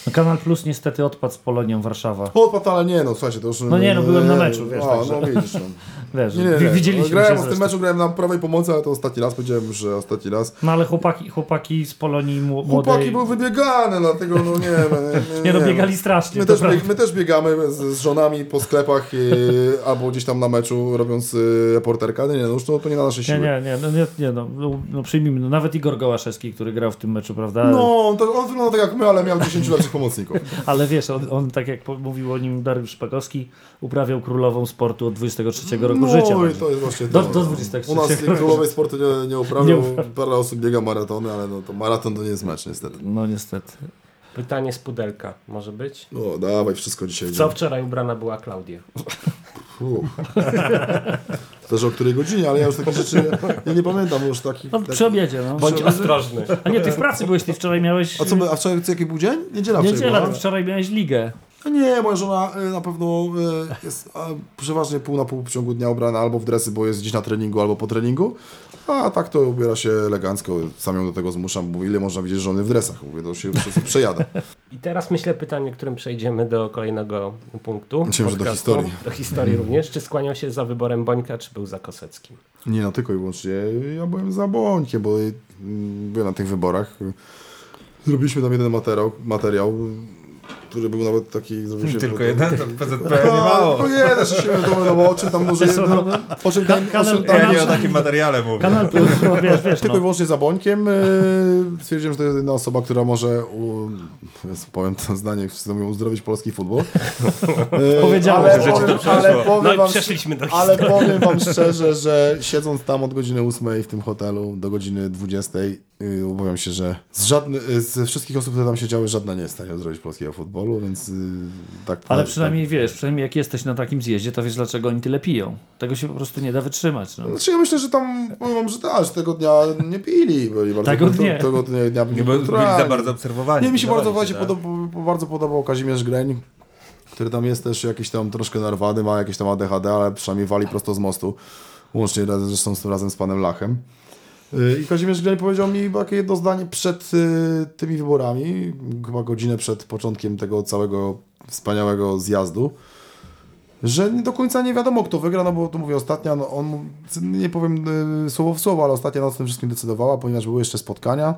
No, Kanal Plus niestety odpadł z Polonią Warszawa. Odpadł, ale nie, no słuchajcie, to już... No nie, no, byłem na meczu, wiesz, A, także- no widzisz, no. Wiesz, Nie, nie, wi- nie. widzieliśmy grałem się w tym meczu, grałem na prawej pomocy, ale to ostatni raz, powiedziałem że ostatni raz. No ale chłopaki, chłopaki z Polonii mł- Chłopaki młodej... był wybiegany, dlatego no nie, nie, Nie no, nie. biegali strasznie. My też, bieg, my też biegamy z, z żonami po sklepach yy, albo gdzieś tam na meczu robiąc yy, reporterka. Nie, nie, no już to, to nie na nasze Nie, siły. nie, nie, no, nie, nie no, no, no przyjmijmy, no, nawet Igor Gołaszewski, który grał w tym meczu, prawda? No, to on wygląda tak jak my, ale miał 10 lepszych pomocników. Ale wiesz, on, on tak jak mówił o nim Dariusz Szpakowski, uprawiał królową sportu od 23 roku No życia. i to jest właśnie Do- to. do 23 U nas królowej sportu nie, nie Nie uprawiał. uprawia. Parę osób biega maratony, ale no to maraton to nie jest mecz niestety. No niestety. Pytanie z pudelka może być? No dawaj, wszystko dzisiaj. Co wczoraj ubrana była Klaudia? Też o której godzinie, ale ja już takie rzeczy, ja nie pamiętam już takich. No przy obiedzie, no. Bądź ostrożny. A nie, ty w pracy byłeś, ty wczoraj miałeś... A co, a wczoraj co, jaki był dzień? Niedziela wczoraj Niedziela, wczoraj miałeś ligę. No Nie, moja żona y, na pewno y, jest przeważnie pół na pół w ciągu dnia ubrana albo w dresy, bo jest gdzieś na treningu, albo po treningu. A tak to ubiera się elegancko. Sam ją do tego zmuszam, bo ile można widzieć żony w dresach? Mówię, to się przejada. I teraz myślę pytanie, którym przejdziemy do kolejnego punktu. Myślałem, że do historii. Do historii również. Czy skłaniał się za wyborem Bońka, czy był za Koseckim? Nie, no tylko i wyłącznie. Ja byłem za Bońkiem, bo byłem na tych wyborach. Zrobiliśmy tam jeden materiał, materiał który był nawet taki... zrobił się- Tylko jeden, to PZP nie No, mało. no jeden, że się wiadomo, no bo o czym tam może... No, o czym tam, o Kanał- czym tam Ja nie o takim materiale mówię. Kanal Plus, no, wiesz, wiesz, Tylko i no. wyłącznie za Bońkiem. e, Stwierdziłem, że to jest jedna osoba, która może, u, powiem to zdanie, wszyscy mówią, uzdrowić polski futbol. E, Powiedziałem, że ci to powiem, przeszło. ale powiem No wam, ale powiem wam szczerze, że siedząc tam od godziny 8 w tym hotelu do godziny 20, yy, obawiam się, że z żadny, y, ze wszystkich osób, które tam siedziały, żadna nie jest w stanie uzdrowić polskiego futbolu, więc yy, tak. Ale tak, przynajmniej wiesz, przynajmniej jak jesteś na takim zjeździe, to wiesz dlaczego oni tyle piją. Tego się po prostu nie da wytrzymać. No. Znaczy ja myślę, że tam, powiem wam, że tak, że tego dnia nie pili, byli bardzo Tego dnia. Tego dnia, dnia Nie byli za bardzo obserwowani. Nie, mi się bardzo, właśnie tak? podobał, bardzo podobał Kazimierz Greń, który tam jest też jakiś tam troszkę narwany, ma jakieś tam ADHD, ale przynajmniej wali prosto z mostu. Łącznie raz- zresztą razem z panem Lachem. Yy, I Kazimierz Greń powiedział mi takie jedno zdanie przed yy, tymi wyborami, chyba godzinę przed początkiem tego całego wspaniałego zjazdu, że do końca nie wiadomo kto wygra, no bo to mówię ostatnia, no on, nie powiem yy, słowo w słowo, ale ostatnia noc tym wszystkim decydowała, ponieważ były jeszcze spotkania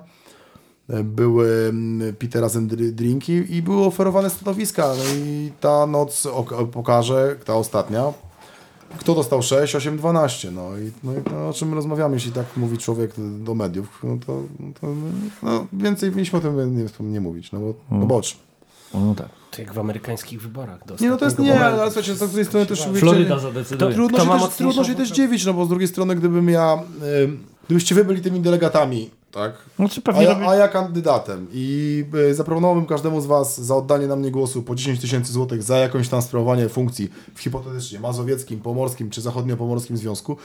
były mm, pite razem dr- drinki i były oferowane stanowiska. No i ta noc ok- pokaże, ta ostatnia, kto dostał 6, 8, 12. No i, no i to, o czym rozmawiamy, jeśli tak mówi człowiek do mediów, no to, to no, więcej mieliśmy o tym nie, nie mówić, no bo, no bo o czym? no tak. To jak w amerykańskich wyborach. Do Nie, no to jest nie, momentu. ale słuchajcie, z drugiej strony też Floryda zadecyduje. Trudno, Kto się też, trudno się też dziwić, no bo z drugiej strony, gdybym ja, y, gdybyście wy byli tymi delegatami, tak? Znaczy A ja, a ja kandydatem i y, zaproponowałbym każdemu z Was za oddanie na mnie głosu po 10 tysięcy złotych za jakąś tam sprawowanie funkcji w hipotetycznie mazowieckim, pomorskim czy zachodniopomorskim związku,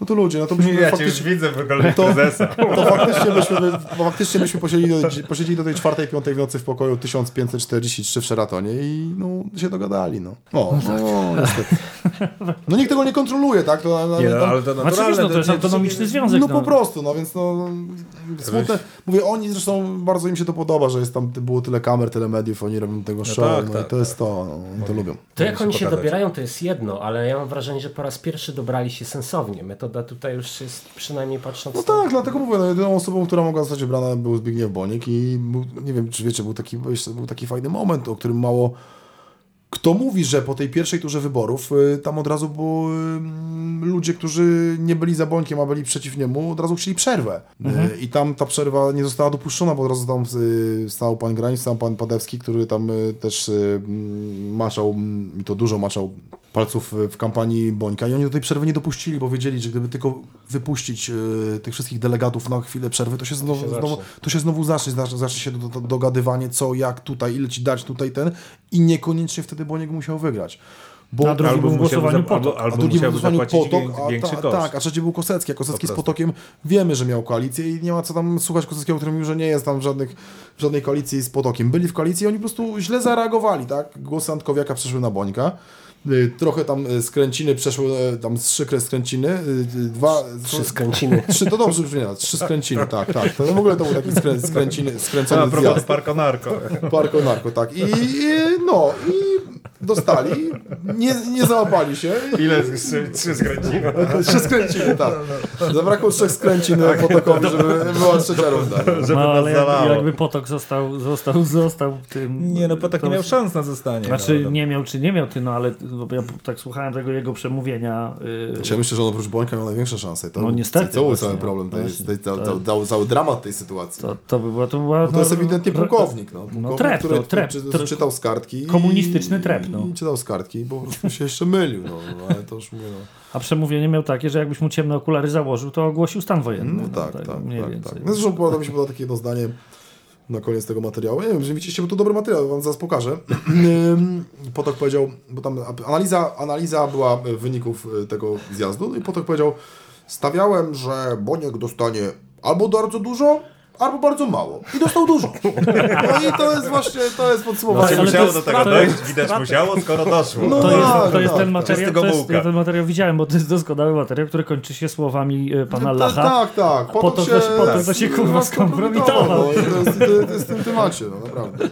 no to ludzie, no to byśmy Nie, ja cię faktycznie, już widzę w ogóle To- prezesa. to faktycznie byśmy, faktycznie byśmy posiedzieli do, posiedzieli do tej czwartej, piątej w nocy w pokoju 1543 w Sheratonie i no, się dogadali, no. O, no, niestety. No nikt tego nie kontroluje, tak? To, na- Nie, na- no, ale to Znaczy, naturalne. wiesz, no, to jest nie- autonomiczny związek. no po prostu, no więc no smutne. Mówię, oni zresztą bardzo im się to podoba, że jest tam, było tyle kamer, tyle mediów, oni robią tego show, tak, no tak, i to jest to, no, oni to lubią. To jak oni się pokazać. dobierają, to jest jedno, ale ja mam wrażenie, że po raz pierwszy dobrali się sensownie. Metoda tutaj już jest, przynajmniej patrząc No tak, dlatego mówię, no, jedyną osobą, która mogła zostać wybrana był Zbigniew Bonik i był, nie wiem, czy wiecie, był taki, był taki fajny moment, o którym mało kto mówi, że po tej pierwszej turze wyborów y, tam od razu było y, ludzie, którzy nie byli za Bońkiem, a byli przeciw niemu, od razu chcieli przerwę. Y, I tam ta przerwa nie została dopuszczona, bo od razu tam y, stał pan Grań, stał pan Padewski, który tam też mm, maczał, mm, i to dużo maczał palców y, w kampanii Bońka i oni do tej przerwy nie dopuścili, bo wiedzieli, że gdyby tylko wypuścić y, tych wszystkich delegatów na chwilę przerwy, to się znowu, się znowu, zacznie. to się znowu zacznie, zacznie, się do, do, dogadywanie co, jak tutaj, ile ci dać tutaj ten i niekoniecznie wtedy Boniek musiał wygrać. Bo Na drugim Albo głosowaniu Potok. albo- a albo drugi musiałby był głosowaniu Potok, a, ta, tak, a trzeci był Kosecki, a Kosecki z. Potokiem wiemy, że miał koalicję i nie ma co tam słuchać Koseckiego, który mówił, że nie jest tam w, żadnych, w żadnej koalicji z Potokiem. Byli w koalicji i oni po prostu źle zareagowali, tak? Głosy Antkowiaka przeszły na Bońka. Y, Trochę tam y, skręciny przeszły, y, tam trzy skręciny, dwa... trzy skręciny. Trzy, to dobrze brzmi, trzy skręciny, tak, tak. To w ogóle to był taki skrę, skręciny, A skręcony propos zjazd. Parko Narko. Parko narko, tak. I, i no, i dostali, nie, nie załapali się. Ile? Trzy, trzy skręcimy. Trzy skręciny, tak. Zabrakło trzech skręcin potokowi, żeby była trzecia runda. Żeby No, ale jakby, zalało. jakby Potok został, został, został tym... Nie, no Potok to- nie miał szans na zostanie. Znaczy no, nie miał czy nie miał ty, no ale bo ja tak słuchałem tego jego przemówienia. Yy, Ja myślę, że on oprócz Bońka miał największe szanse. To, No niestety To był właśnie, cały problem, tej, właśnie. tej, cały, To- cały, cały, cały dramat tej sytuacji. to, to, by była, to była... No to jest ewidentnie pułkownik. No, pułkownik trep, który, no, trep, który trep. czytał z kartki. i- Komunistyczny trep, no. I czytał z kartki, bo po prostu się jeszcze mylił. No, ale to już mówię, no. A przemówienie miał takie, że jakbyś mu ciemne okulary założył, to ogłosił stan wojenny. No tak, tak, mniej tak, więcej. tak. No zresztą podoba mi się podoba takie jedno zdanie na koniec tego materiału. Nie wiem, że widzicie, bo to dobry materiał, wam zaraz pokażę. Potok powiedział, bo tam analiza, analiza była wyników tego zjazdu, no i Potok powiedział, stawiałem, że Boniek dostanie albo bardzo dużo, albo bardzo mało. I dostał dużo. No i to jest właśnie, to jest podsumowanie. Ale musiało to do tego dojść, widać musiało, skoro doszło. No. To jest, tak, to jest tak, ten tak. materiał, to jest, bułka. ja ten materiał widziałem, bo to jest doskonały materiał, który kończy się słowami e, pana Lacha. Tak, tak. Po to, że- po to, że się, kurwa, skompromitował. No, to, jest, to, to w tym temacie, no naprawdę.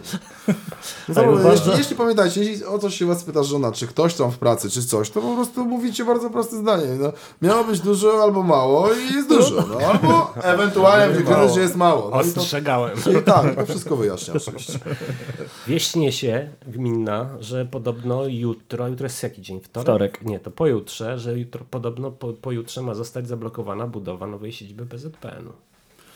Zobacz, jeśli, jeśli pamiętajcie, jeśli o coś się was pyta żona, czy ktoś tam w pracy, czy coś, to po prostu mówicie bardzo proste zdanie. No, miało być dużo albo mało i jest dużo. No, albo ewentualnie kryzys, że jest mało. No i to, Ostrzegałem. i tak, to wszystko wyjaśnia oczywiście. Wieść się gminna, że podobno jutro, jutro jest jaki dzień? Wtorek? Wtorek. Nie, to pojutrze, że jutro, podobno po, pojutrze ma zostać zablokowana budowa nowej siedziby PZPN-u.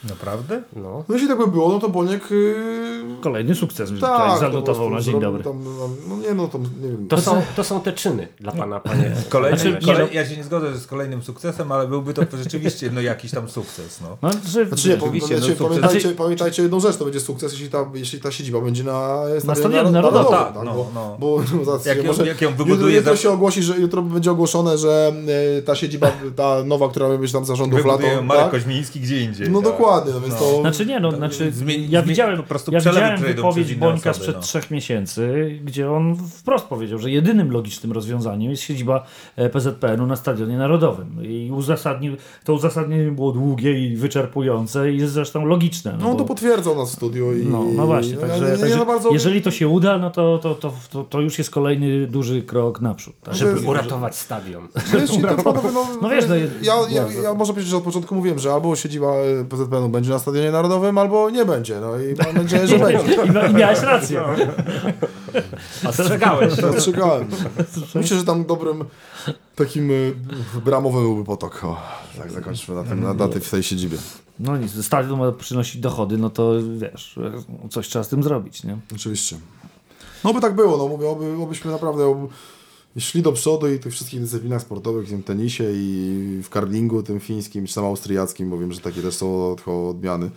Naprawdę? No, No jeśli tak by było, no to Boniek... Yy, Kolejny sukces tak, tutaj zanotował na dzień dobry. Tam, no nie no, tam, nie wiem. to są, to są te czyny dla pana, panie. Kolejny, Znaczy, nie, kolej, no- ja się nie zgodzę z kolejnym sukcesem, ale byłby to rzeczywiście no, jakiś tam sukces. No. No, że, Znaczy nie, Rzeczywiście, no, sukces. pamiętajcie, Znaczy- pamiętajcie jedną rzecz, to będzie sukces, jeśli ta, jeśli ta siedziba będzie na Stadionie Narodowym, tak, no, bo, no. Bo, no, zaraz Jak ją- może, jak ją jutro, wybuduje jutro za- się ogłosi, że jutro będzie ogłoszone, że e, ta siedziba, ta nowa, która ma być tam zarządów lato, Wybuduje Marek tak? Koźmiński gdzie indziej. No tak. Dokładnie, no więc to... Znaczy nie, no, znaczy zmieni- ja widziałem, po prostu ja widziałem wypowiedź Bońka osoby, sprzed no. trzech miesięcy, gdzie on wprost powiedział, że jedynym logicznym rozwiązaniem jest siedziba e, PZPN-u na Stadionie Narodowym. I uzasadnił, to uzasadnienie było długie i wyczerpujące i jest zresztą logiczne. No on to bo- potwierdzał nas w studiu i... No, no właśnie, ja także, nie, nie, także bardzo... jeżeli to się uda, no to, to, to, to, to już jest kolejny duży krok naprzód. Tak? Żeby Uratować stadion. Wiesz, to panowie, no, No wiesz, no, ja, ja, ja może powiedzieć, że od początku mówiłem, że albo siedziba e, PZPN-u będzie na Stadionie Narodowym, albo nie będzie. No i mam nadzieję, że będzie. I, I miałeś rację. Ostrzegałeś. Zastrzegałem. Myślę, że tam dobrym takim y, bramowym byłby potok. O, tak zakończmy na, tym, na, na tej, w tej siedzibie. No nic, stadion ma przynosić dochody, no to wiesz, coś trzeba z tym zrobić, nie? Oczywiście. No by tak było, no mówię, oby, obyśmy naprawdę oby szli do przodu i tych wszystkich dyscyplinach sportowych, w tym tenisie i w karlingu tym fińskim, czy tam austriackim, bo wiem, że takie też są od- odmiany.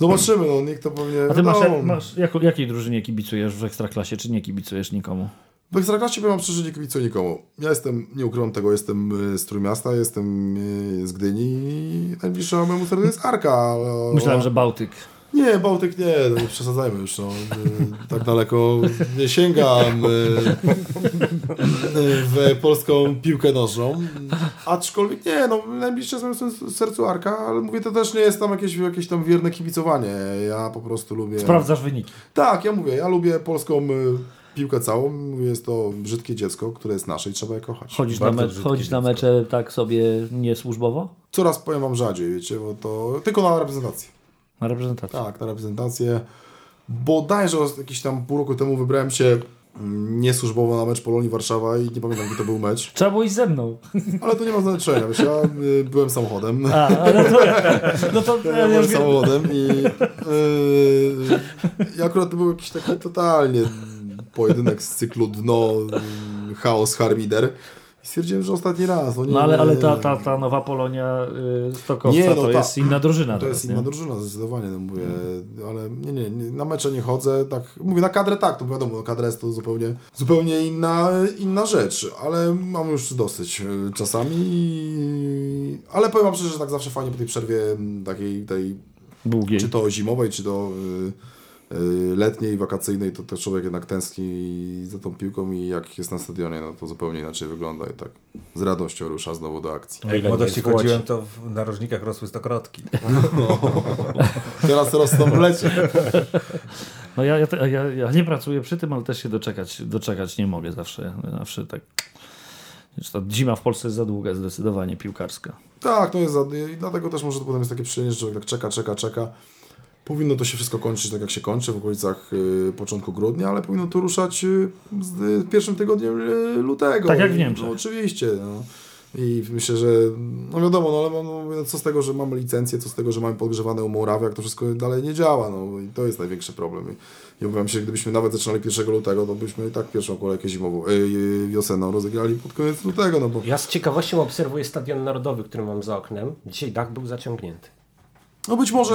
Zobaczymy, no nikt to pewnie... A ty masz, masz jako, jakiej drużynie kibicujesz w Ekstraklasie, czy nie kibicujesz nikomu? W Ekstraklasie powiem szczerze, nie kibicuję nikomu. Ja jestem, nie ukrywam tego, jestem y, z Trójmiasta, jestem y, z Gdyni i najbliższa mojemu sercu jest Arka. ale- Myślałem, że Bałtyk. Nie, Bałtyk nie, no nie przesadzajmy już. No. Y, Tak daleko nie sięgam y, w polską piłkę nożną. Aczkolwiek nie, no najbliższe mojemu sercu Arka, ale mówię, to też nie jest tam jakieś, jakieś tam wierne kibicowanie. Ja po prostu lubię... Sprawdzasz wyniki. Tak, ja mówię, ja lubię polską y, piłkę całą. Mówię, jest to brzydkie dziecko, które jest nasze i trzeba je kochać. Chodzisz, na, me, chodzisz na mecze tak sobie niesłużbowo? Coraz powiem wam rzadziej, wiecie, bo to tylko na reprezentację. Na reprezentację. Tak, na reprezentację. Bodajże jakieś tam pół roku temu wybrałem się mm, niesłużbowo na mecz Polonii Warszawa i nie pamiętam, jaki to był mecz. Trzeba było iść ze mną. Ale to nie ma znaczenia, wiesz, ja y, byłem samochodem. A, ale to, no to Ja ja byłem samochodem i, yy, i akurat to był jakiś taki totalnie pojedynek z cyklu dno, yy, chaos, harmider. I stwierdziłem, że ostatni raz. No, nie, No ale, ale ta, ta, ta nowa Polonia y, Stokowca Nie, no to ta- jest inna drużyna. To jest nie? inna drużyna, zdecydowanie, no mówię, ale nie, nie, nie, na mecze nie chodzę, tak, mówię, na kadrę tak, to wiadomo, kadra jest to zupełnie, zupełnie inna, inna rzecz, ale mam już dosyć e, czasami, ale powiem wam szczerze, że tak zawsze fajnie po tej przerwie m, takiej, tej, Długiej. czy to zimowej, czy to y, y, letniej, wakacyjnej, to też człowiek jednak tęskni za tą piłką i jak jest na stadionie, no to zupełnie inaczej wygląda i tak z radością rusza znowu do akcji. Jak w ile młodości chodziłem, to w narożnikach rosły stokrotki. Teraz rosną w lecie. No ja, ja, ja, ja nie pracuję przy tym, ale też się doczekać, doczekać nie mogę zawsze. Zawsze tak. Ta zima w Polsce jest za długa, zdecydowanie piłkarska. Tak, to jest za... i dlatego też może to potem jest takie przyjemnie, że człowiek tak czeka, czeka, czeka. Powinno to się wszystko kończyć tak jak się kończy w okolicach y, początku grudnia, ale powinno to ruszać y, z y, pierwszym tygodniem y, lutego. Tak jak w I- Niemczech. No, oczywiście. No. I myślę, że no wiadomo, no ale no, no, co z tego, że mamy licencję, co z tego, że mamy podgrzewane umorawy, jak to wszystko dalej nie działa. No i to jest największy problem. I ja obawiam się, gdybyśmy nawet zaczynali 1 lutego, to byśmy i tak pierwszą kolejkę zimową, y, y, wiosenną rozegrali pod koniec lutego, no bo Ja z ciekawością obserwuję Stadion Narodowy, który mam za oknem. Dzisiaj dach był zaciągnięty. No być może...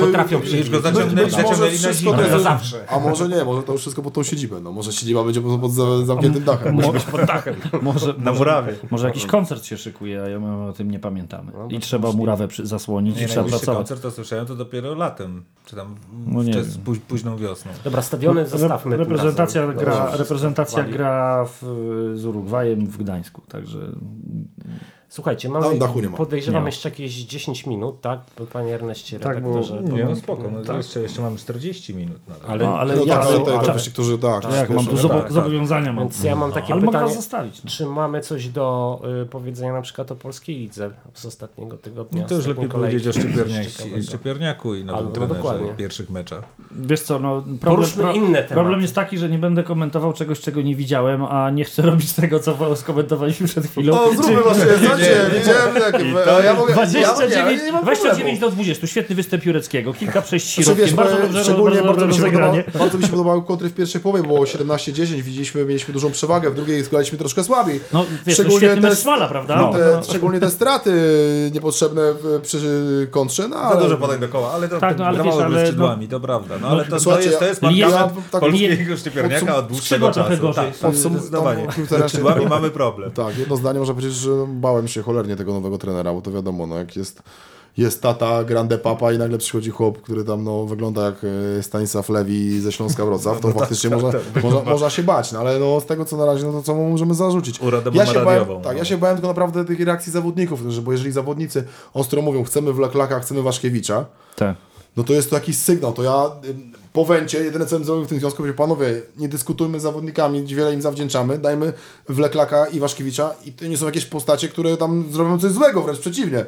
Potrafią Już przyjść. go zaciągnęli, być może zaciągnęli na wszystko zimę. za zawsze. A może nie, może to już wszystko pod tą siedzibę. No, może siedziba będzie pod, pod za- zamkniętym dachem. Mo- może, Na murawie. może jakiś koncert się szykuje, a my o tym nie pamiętamy. No, I trzeba murawę przy, zasłonić i Nie, trzeba pracować. koncert to słyszałem to dopiero latem, czy tam No nie wczes, póź, późną wiosną. Dobra, stadiony zostawmy. reprezentacja razem. gra, reprezentacja gra w, z Urugwajem w Gdańsku, także Słuchajcie, mamy, dachu nie ma. podejrzewam Nie jeszcze jakieś 10 minut, tak? Panie Erneście, Tak, bo- redaktorze. Nie, no spoko, no, tak. jeszcze, jeszcze mamy 40 minut. No, Ale, No, ale No ja, tak, ale, którzy tak. jak, mam tu tak, zobowiązania mam. Więc ja mam takie ale pytanie, zostawić. No. czy mamy coś do y, powiedzenia na przykład o polskiej lidze z ostatniego tygodnia? No to już lepiej kolejki? powiedzieć o Szczypiorniaku, i Ale nowym no trenerze w pierwszych meczach. Wiesz co, no, problem, problem jest taki, że nie będę komentował czegoś, czego nie widziałem, a nie chcę robić tego, co skomentowaliśmy przed chwilą. No zróbmy właśnie, znacie, widziałem jakie... Ja mogę, ja, ja, 29, nie mam 29 problemu. do 20, świetny występ Jureckiego, kilka przejść Znaczy, środkiem, wiesz, bardzo dobrze, szczególnie bardzo mi się rozegranie. podoba, bardzo mi się podobały kontry w pierwszej połowie, było 17-10, widzieliśmy, mieliśmy dużą przewagę, w drugiej graliśmy troszkę słabiej. No wiesz, no, Szczególnie świetny te- mecz Smala, prawda? No, te, No. Szczególnie te straty niepotrzebne przy kontrze, no Za ale... dużo podań do koła, ale to Tak, no, ale wiesz, ale skrzydłami, to prawda. No, ale to, to jest, to jest ja- tak- polskiego szczypiorniaka od dłuższego czasu. Tak, skrzydłami mamy problem. Tak, jedno zdanie można powiedzieć, że bałem się cholernie tego nowego trenera, bo to wiadomo, no jak jest, jest tata, grande papa i nagle przychodzi chłop, który tam no, wygląda jak e, Stanisław Lewi ze Śląska Wrocław, to faktycznie można, można, można się bać, no ale no, z tego co na razie, no to co mu możemy zarzucić? Urodę ja się radiową, bałem, tak, no. ja się bałem tylko naprawdę tych reakcji zawodników, że, bo jeżeli zawodnicy ostro mówią, chcemy Wleklaka, chcemy Waszkiewicza, Tak. No to jest to jakiś sygnał. To ja po węcie, jedyne co bym zrobił w tym związku, powiedział, panowie, nie dyskutujmy z zawodnikami, wiele im zawdzięczamy, dajmy Wleklaka i Waszkiewicza i to nie są jakieś postacie, które tam zrobią coś złego, wręcz przeciwnie.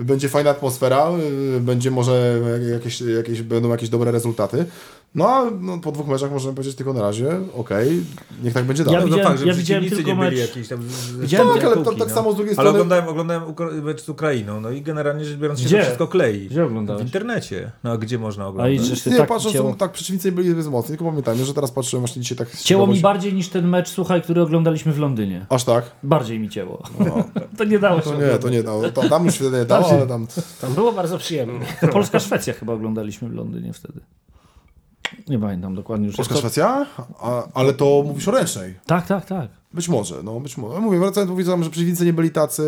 Będzie fajna atmosfera, yy, będzie może jakieś, jakieś, będą jakieś dobre rezultaty. No a no, po dwóch meczach możemy powiedzieć tylko na razie, okej, niech tak będzie dalej. Ja No widziałem- fakt, że ja widziałem przeciwnicy tylko nie byli mecz- jakiś tam... Widziałem- Tak, ale półki, tak- tak samo z drugiej Ale strony- oglądałem, oglądałem Ukra- mecz z Ukrainą, no i generalnie rzecz biorąc się Gdzie? to wszystko klei. Gdzie oglądałeś? W internecie. No a gdzie można A i oglądać? żeś ty nie, tak patrząc, cięło, tak przeciwnicy byli bezmocni, tylko pamiętajmy, że teraz patrzyłem właśnie dzisiaj tak... cięło mi bardziej niż ten mecz, słuchaj, który oglądaliśmy w Londynie. Aż tak? Bardziej mi cięło. to nie dało się To nie, to nie dało. To, tam już wtedy nie dało, ale tam... Tam było bardzo przyjemnie. Polska-Szwecja chyba oglądaliśmy w Londynie wtedy. Nie pamiętam dokładnie już. Polska To- Szwecja? A, ale to mówisz o ręcznej. Tak, tak, tak. Być może, no być może. Mówię, wracając, mówię, że przeciwnicy nie byli tacy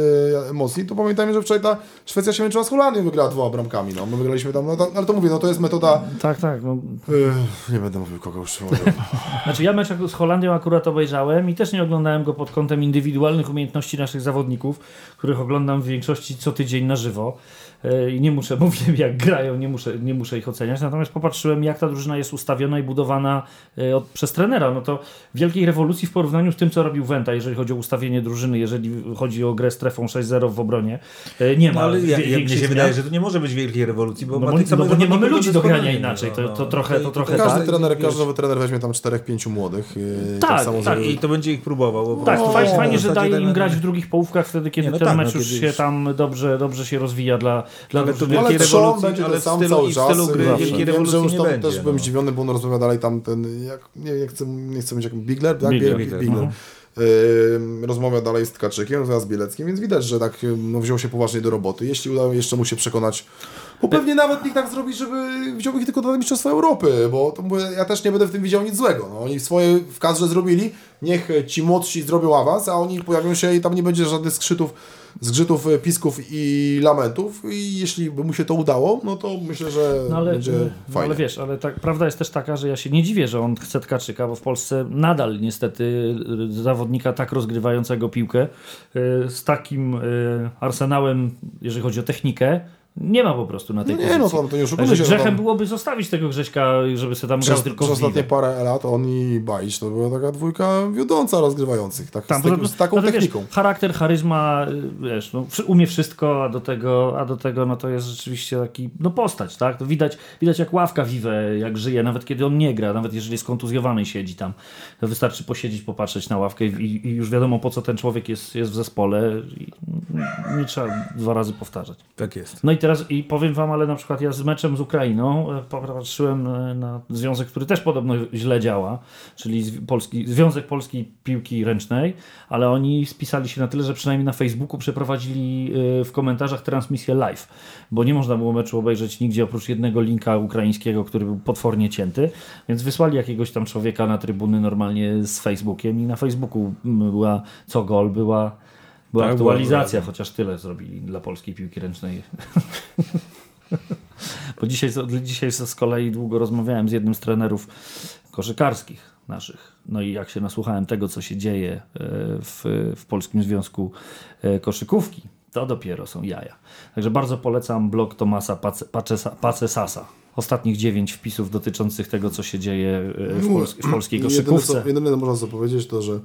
mocni, to pamiętajmy, że wczoraj ta Szwecja się męczyła z Holandią, wygrała dwoma bramkami, no. My wygraliśmy tam, no, to, ale to mówię, no to jest metoda... Tak, tak. No. Yy, nie będę mówił kogo już. Znaczy ja mecz z Holandią akurat obejrzałem i też nie oglądałem go pod kątem indywidualnych umiejętności naszych zawodników, których oglądam w większości co tydzień na żywo. E, I nie muszę, mówiłem jak grają, nie muszę, nie muszę ich oceniać. Natomiast popatrzyłem jak ta drużyna jest ustawiona i budowana e, od, przez trenera. No to wielkiej rewolucji w porównaniu z tym co robił Wenta, jeżeli chodzi o ustawienie drużyny, jeżeli chodzi o grę strefą 6-0 w obronie. E, Nie ma No, ale ja, ja, mnie się zmian. wydaje, że to nie może być wielkiej rewolucji, bo No bo- no bo nie mamy ludzi do grania inaczej, to- no, to no. trochę- to trochę Każdy tak, trener, każdy nowy trener weźmie tam czterech, pięciu młodych. Yy, Tak, tak, zrobi- I to będzie ich próbował. Tak, fajnie, że daje im grać w drugich połówkach wtedy, kiedy no ten tak, mecz no już się tam dobrze, dobrze się rozwija dla, dla. Ale wielkiej rewolucji, będzie ale w sam stylu- cały i w czas. stylu gry Zawsze. wielkiej Wiem, rewolucji że już nie będzie, też no. byłem zdziwiony, bo on rozmawia dalej tam ten, jak, nie, nie, chcę, nie chcę mieć jak Bigler, tak? Bigler, Bigler, Bigler. no. Yy, rozmawia dalej z Tkaczykiem, rozmawia z Bieleckim, więc widać, że tak no, wziął się poważnie do roboty. Jeśli udało jeszcze mu się przekonać, bo pewnie nawet nikt tak zrobi, żeby wziął ich tylko do Mistrzostwa Europy, bo to mówię, ja też nie będę w tym widział nic złego. No, oni swoje w kadrze zrobili, niech ci młodsi zrobią awans, a oni pojawią się i tam nie będzie żadnych skrzytów, zgrzytów, e, pisków i lamentów i jeśli by mu się to udało, no to myślę, że No ale, będzie no, fajnie. ale wiesz, ale tak, prawda jest też taka, że ja się nie dziwię, że on chce Tkaczyka, bo w Polsce nadal niestety y, zawodnika tak rozgrywającego piłkę z takim arsenałem, jeżeli chodzi o technikę, nie ma po prostu na tej No pozycji. nie, no to, to nie oszukujmy się. że grzechem tam- byłoby zostawić tego Grześka, żeby sobie tam grał Przez, tylko przez ostatnie parę lat on i Bajić to była taka dwójka wiodąca rozgrywających, tak, Tam, z, tym- z taką no techniką. Wiesz, charakter, charyzma, y, wiesz, no, umie wszystko, a do tego, a do tego no to jest rzeczywiście taki, no postać, tak? To widać, widać jak ławka Vive, jak żyje, nawet kiedy on nie gra, nawet jeżeli jest kontuzjowany i siedzi tam. To wystarczy posiedzieć, popatrzeć na ławkę i, i już wiadomo po co ten człowiek jest, jest w zespole i nie trzeba dwa razy powtarzać. Tak jest. No i teraz i powiem wam, ale na przykład ja z meczem z Ukrainą e, popatrzyłem e, na związek, który też podobno źle działa, czyli Polski, Związek Polskiej Piłki Ręcznej, ale oni spisali się na tyle, że przynajmniej na Facebooku przeprowadzili e, w komentarzach transmisję live, bo nie można było meczu obejrzeć nigdzie oprócz jednego linka ukraińskiego, który był potwornie cięty, więc wysłali jakiegoś tam człowieka na trybuny normalnie z Facebookiem i na Facebooku była co gol, była była Tak, była aktualizacja, chociaż tyle zrobili dla polskiej piłki ręcznej. Bo dzisiaj, dzisiaj z kolei długo rozmawiałem z jednym z trenerów koszykarskich naszych. No i jak się nasłuchałem tego, co się dzieje e, w, w Polskim Związku e, Koszykówki, to dopiero są jaja. Także bardzo polecam blog Tomasa Pace- Pacesa- Pacesasa. Ostatnich dziewięć wpisów dotyczących tego, co się dzieje e, w, pols- w polskiej Jedyne, koszykówce. co, jedyne co można sobie powiedzieć to, że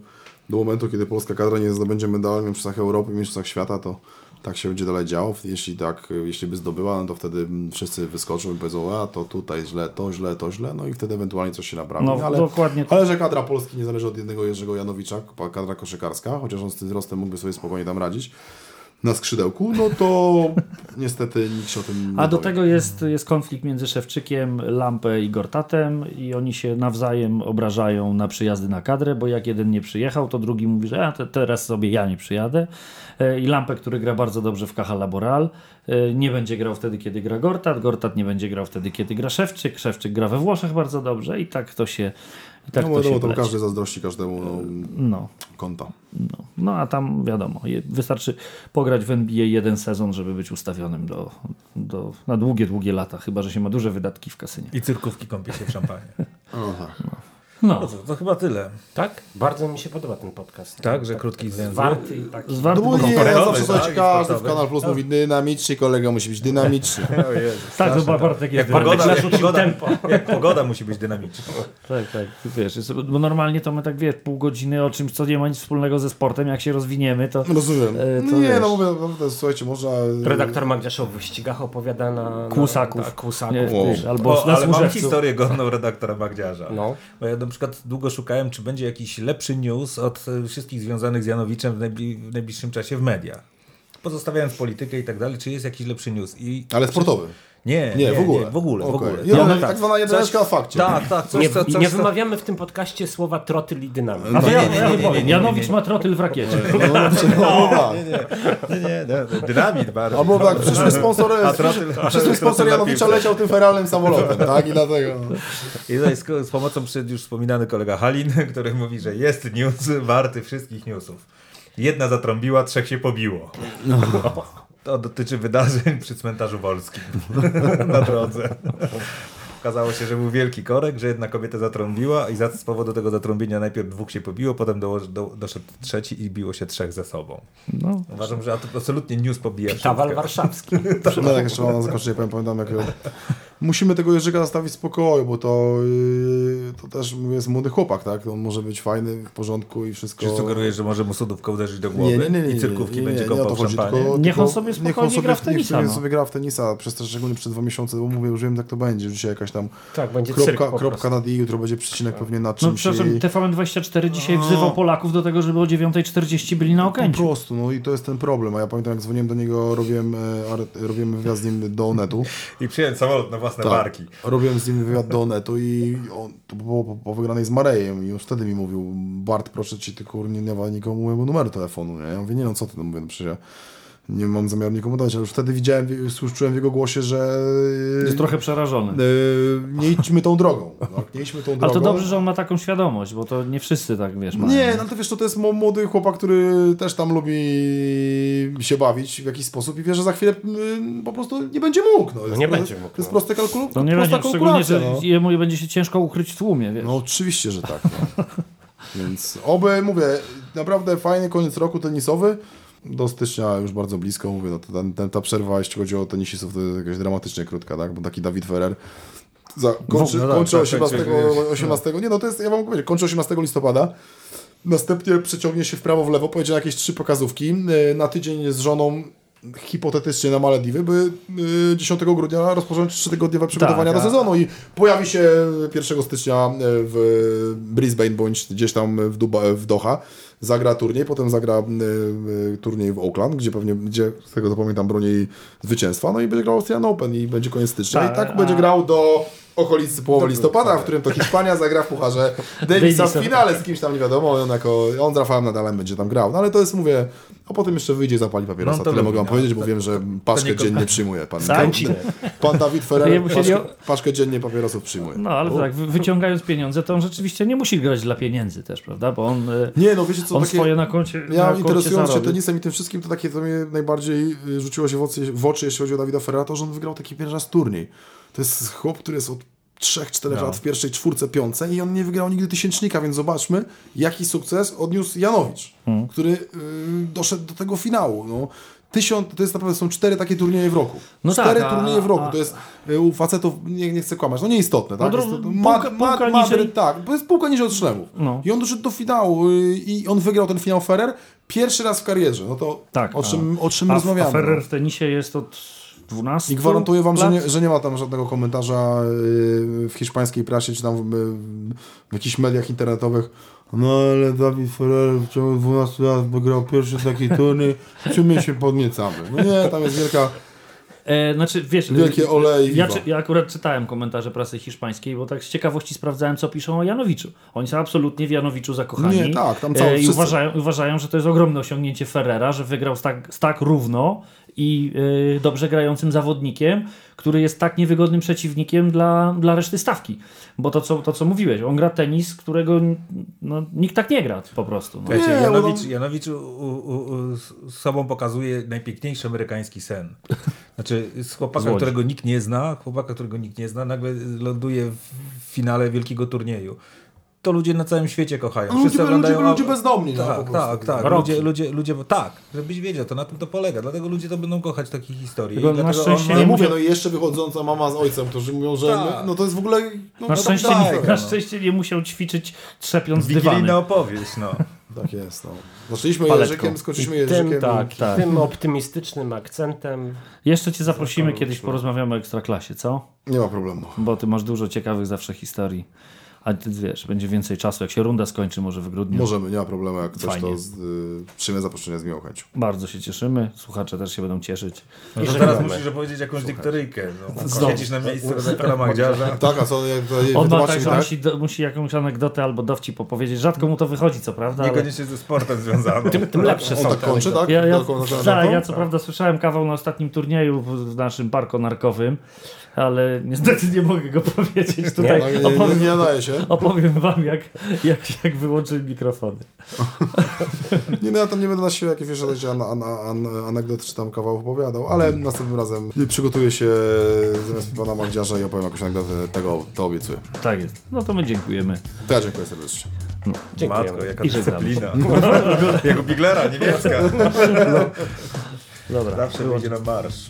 do momentu, kiedy polska kadra nie zdobędzie medali w Mistrzostwach Europy Mistrzostwach Świata, to tak się będzie dalej działo. Jeśli tak, jeśli by zdobyła, no to wtedy mm, wszyscy wyskoczą i powiedzą, a to tutaj źle, to źle, to źle, no i wtedy ewentualnie coś się naprawi. No, ale, dokładnie. ale że kadra Polski nie zależy od jednego Jerzego Janowicza, kadra koszykarska, chociaż on z tym wzrostem mógłby sobie spokojnie tam radzić, na skrzydełku, no to niestety nikt się o tym nie A do tego jest, jest konflikt między Szewczykiem, Lampę i Gortatem i oni się nawzajem obrażają na przyjazdy na kadrę, bo jak jeden nie przyjechał, to drugi mówi, że a te, teraz sobie ja nie przyjadę. E, I Lampę, który gra bardzo dobrze w Caja Laboral, e, nie będzie grał wtedy, kiedy gra Gortat, Gortat nie będzie grał wtedy, kiedy gra Szewczyk, Szewczyk gra we Włoszech bardzo dobrze i tak to się tak no, to wiadomo, się to pleci. każdy zazdrości każdemu no, No, konta. no, no a tam wiadomo, wystarczy pograć w NBA jeden sezon, żeby być ustawionym do, do, na długie, długie lata, chyba że się ma duże wydatki w kasynie. I cyrkówki kąpie się w szampanie. O, tak. No, No to, to chyba tyle. Tak? Bardzo mi się podoba ten podcast. Tak, że krótki zwięzły. Zwarty i taki. No bo nie, komfortowy, zawsze słuchajcie, tak, każdy w. Kanal Plus mówi dynamiczny, kolega musi być dynamiczny. O Jezu, Tak, to Bartek jest Jak pogoda, jak, pogoda, jak pogoda musi być dynamiczna. Tak, tak. Wiesz, jest, bo normalnie to my tak wiesz, pół godziny o czymś, co nie ma nic wspólnego ze sportem, jak się rozwiniemy, to. Rozumiem. E, to No nie, wiesz. no mówię, naprawdę, słuchajcie, można... Redaktor Magdziarz o wyścigach opowiada na... na Kłusaków. Tak, kłusaków. Nie, Wow. wiesz, albo O, na ale mam historię godną redaktora Magdziarza. No. Bo ja na przykład długo szukałem, czy będzie jakiś lepszy news od e, wszystkich związanych z Janowiczem w, najbli w najbliższym czasie w mediach. Pozostawiając politykę i tak dalej, czy jest jakiś lepszy news? I Ale sportowy. Nie, Nie, w ogóle. Nie, w ogóle, w Okej. ogóle. Ja, no tak zwana jedyneczka na fakcie. Tak, tak. Coś, Nie, co, coś, nie co- wymawiamy w tym podcaście słowa trotyl i dynamit. A to Nie, ja, nie, nie, nie, nie, nie, Janowicz nie. ma trotyl w rakiecie. No, no, tak. Nie, nie, nie, nie, dynamit bardzo. Albo tak, przyszły sponsor, A trotyl- przyszły sponsor Janowicza leciał tym feralnym samolotem, tak? I dlatego... I tutaj z, z pomocą przyszedł już wspominany kolega Halin, który mówi, że jest news warty wszystkich newsów. Jedna zatrąbiła, trzech się pobiło. To dotyczy wydarzeń przy cmentarzu wolskim na drodze. Okazało się, że był wielki korek, że jedna kobieta zatrąbiła i z powodu tego zatrąbienia najpierw dwóch się pobiło, potem dołoży, do, doszedł trzeci i biło się trzech ze sobą. No, Uważam, że to absolutnie news pobija Tawal warszawski. No tak, jeszcze mam na zakończenie, powiem, pamiętam jak... Musimy tego Jerzyka zostawić w spokoju, bo to, yy, to też mówię, jest młody chłopak, tak? On może być fajny, w porządku i wszystko... Czy sugerujesz, że może mu sodówkę uderzyć do głowy Nie, nie, nie, nie, i cyrkówki nie, nie, będzie to w chodzi, szampanie? tylko- Niech on sobie niech spokojnie sobie, gra w tenisa, Niech no. sobie gra w tenisa, przez te szczególnie przed dwa miesiące, bo mówię, już wiem jak to będzie, że dzisiaj jakaś tam Tak, będzie kropka, po kropka nad i, jutro będzie przecinek pewnie nad no czymś przepraszam, i... TVN24 dzisiaj No. wzywał Polaków do tego, żeby o 9.40 byli na Po Okęciu. prostu, no i to jest ten problem. A ja pamiętam, jak dzwoniłem do niego, robiłem, e, robiłem wywiad z nim do Onetu. I przyjąć samolot na własne Tak. barki. Robiłem z nim wywiad do Onetu i on, to było po, po wygranej z Marejem i już wtedy mi mówił, Bart, proszę cię, ty kur, nie dawaj nikomu mojego numeru telefonu. Nie? Ja mówię, nie no, co ty, no mówię, no przecież ja nie mam zamiaru nikomu dać, ale już wtedy widziałem, słyszałem w jego głosie, że Jest trochę przerażony. e, nie idźmy tą drogą. Tak? Nie idźmy tą drogą. Ale to dobrze, że on ma taką świadomość, bo to nie wszyscy tak, wiesz, mają. Nie, no to wiesz, to, to jest młody chłopak, który też tam lubi się bawić w jakiś sposób i wie, że za chwilę y, po prostu nie będzie mógł. No, jest nie będzie mógł, To jest no. proste kalkulu- To nie prosta będzie, szczególnie, że. No. jemu będzie się ciężko ukryć w tłumie, wiesz. no oczywiście, że tak. No. Więc oby, mówię, naprawdę fajny koniec roku tenisowy. Do stycznia już bardzo blisko, mówię, no ten, ten, ta przerwa, jeśli chodzi o tenisistów, to jest jakaś dramatycznie krótka, tak? Bo taki Dawid Ferrer za, kończy, no tak, kończy tak, 18, kończy- 18, nie no to jest, ja wam powiedzieć, kończy 18 listopada, następnie przeciągnie się w prawo, w lewo, pojedzie na jakieś trzy pokazówki, Yy, na tydzień z żoną hipotetycznie na Malediwy, by y, 10 grudnia rozpocząć trzytygodniowe przygotowania Tak, do sezonu i pojawi się 1 stycznia y, w Brisbane bądź gdzieś tam w, Duba, w Doha. Zagra turniej, potem zagra y, y, turniej w Oakland, gdzie pewnie, gdzie z tego co pamiętam, broni zwycięstwa, no i będzie grał Australian Open i będzie koniec stycznia. Tak, i tak a- będzie grał do okolicy połowy listopada, w którym to Hiszpania zagra w Pucharze Davisa w finale z kimś tam nie wiadomo, on jako, on z Rafałem Nadalem będzie tam grał, no ale to jest, mówię, a potem jeszcze wyjdzie i zapali papierosa, No tyle lubi, mogę wam no. powiedzieć, bo wiem, że paczkę nie- dziennie przyjmuje pan. Tak? Pan Dawid Ferrer paczkę, paczkę dziennie papierosów przyjmuje. No ale tak, wy- wyciągając pieniądze, to on rzeczywiście nie musi grać dla pieniędzy też, prawda? Bo on, e, Nie, no wiecie co, on takie... swoje na koncie na Ja interesując się tenisem i tym wszystkim, to takie to mnie najbardziej y, rzuciło się w oczy, w oczy jeśli chodzi o Dawida Ferrera, to że on wygrał taki pierwszy raz turniej. To jest chłop, który jest od 3-4 No. lat w pierwszej czwórce, piątce i on nie wygrał nigdy tysięcznika, więc zobaczmy, jaki sukces odniósł Janowicz, Hmm. który y, doszedł do tego finału. No. Tysiąc, to jest naprawdę, są cztery takie turnieje w roku. No cztery tak, a- turnieje w roku, a- to jest y, u facetów, nie, nie chcę kłamać, no nieistotne, tak? No, jest dro- to, półka- półka Madryt, niżej. tak, to jest półka niżej od szlemów. No. I on doszedł do finału y, i on wygrał ten finał Ferrer pierwszy raz w karierze. No to Tak, o czym, o czym a, rozmawiamy. A Ferrer no. w tenisie jest od 12 I gwarantuję wam, że nie, że nie ma tam żadnego komentarza y, w hiszpańskiej prasie, czy tam w, w jakichś mediach internetowych. No ale Dawid Ferrer w ciągu 12 lat wygrał pierwszy taki turniej, czy my się podniecamy? No nie, tam jest wielka... E, znaczy, wiesz, Wielkie oleje i ja, czy, ja akurat czytałem komentarze prasy hiszpańskiej, bo tak z ciekawości sprawdzałem, co piszą o Janowiczu. Oni są absolutnie w Janowiczu zakochani. Nie, tak, tam cały- e, I uważają, uważają, że to jest ogromne osiągnięcie Ferrera, że wygrał z tak, z tak równo i e, dobrze grającym zawodnikiem, który jest tak niewygodnym przeciwnikiem dla, dla reszty stawki. Bo to co, to, co mówiłeś, on gra tenis, którego no, nikt tak nie gra po prostu. No. Wiecie, Janowicz, Janowicz u, u, u, sobą pokazuje najpiękniejszy amerykański sen. Znaczy, z chłopaka, Z Łodzi. którego nikt nie zna, chłopaka, którego nikt nie zna, nagle ląduje w finale wielkiego turnieju. To ludzie na całym świecie kochają. No, ludzie- Wszyscy ludzie- oglądają- ludzie bezdomni, no, po Tak, prostu. tak, tak. Rocky. Ludzie, ludzie, ludzie, tak, żebyś wiedział, to na tym to polega. Dlatego ludzie to będą kochać takich historii. I na dlatego szczęście on- Nie mówię, no i jeszcze wychodząca mama z ojcem, którzy mówią, że Tak. no, no to jest w ogóle... No, Na no, szczęście, tak, nie, no. na szczęście nie musiał ćwiczyć trzepiąc Wigilijna dywany. opowieść, no. Tak jest, no. Zaczęliśmy Paletką. Jerzykiem, skończyliśmy Tym, Jerzykiem. tak, tak. tym optymistycznym akcentem. Jeszcze cię zaprosimy, kiedyś porozmawiamy o Ekstraklasie, co? Nie ma problemu. Bo ty masz dużo ciekawych zawsze historii. A ty wiesz, będzie więcej czasu, jak się runda skończy, może w grudniu. Możemy, nie ma problemu, jak ktoś Fajnie. to z, y, przyjmie zaproszenie z miłą chęcią. Bardzo się cieszymy, słuchacze też się będą cieszyć. no I żegnamy. teraz musisz opowiedzieć jakąś dyktoryjkę. No. Znowu. Siedzisz na miejscu redaktora Magdziarza. Tak, a co, jak to jej On ma tak, że tak? musi, do, musi jakąś anegdotę albo dowcip opowiedzieć. Rzadko mu to wychodzi, co prawda, ale... Niekoniecznie ze sportem związaną. Tym, tym lepsze On są tak te kończy, tak? Ja, ja, tak, ja co prawda słyszałem kawał na ostatnim turnieju w, w naszym parku narkowym, ale niestety nie mogę go powiedzieć tutaj. No, nie, nie, opowiem, nie nadaje się. opowiem wam, jak, jak, jak wyłączyłem mikrofony. Nie, no ja tam nie będę na siłę jakieś wiesz, an, an, an, anegdoty czy tam kawał opowiadał, ale następnym razem przygotuję się zamiast pana Magdziarza i opowiem jakąś anegdotę, tego to obiecuję. Tak jest. No to my dziękujemy. To ja dziękuję serdecznie. Dziękujemy. Matko, jaka I dyscyplina. Jako Biglera, niemiecka. Dobra. Zawsze wyjdzie na marsz.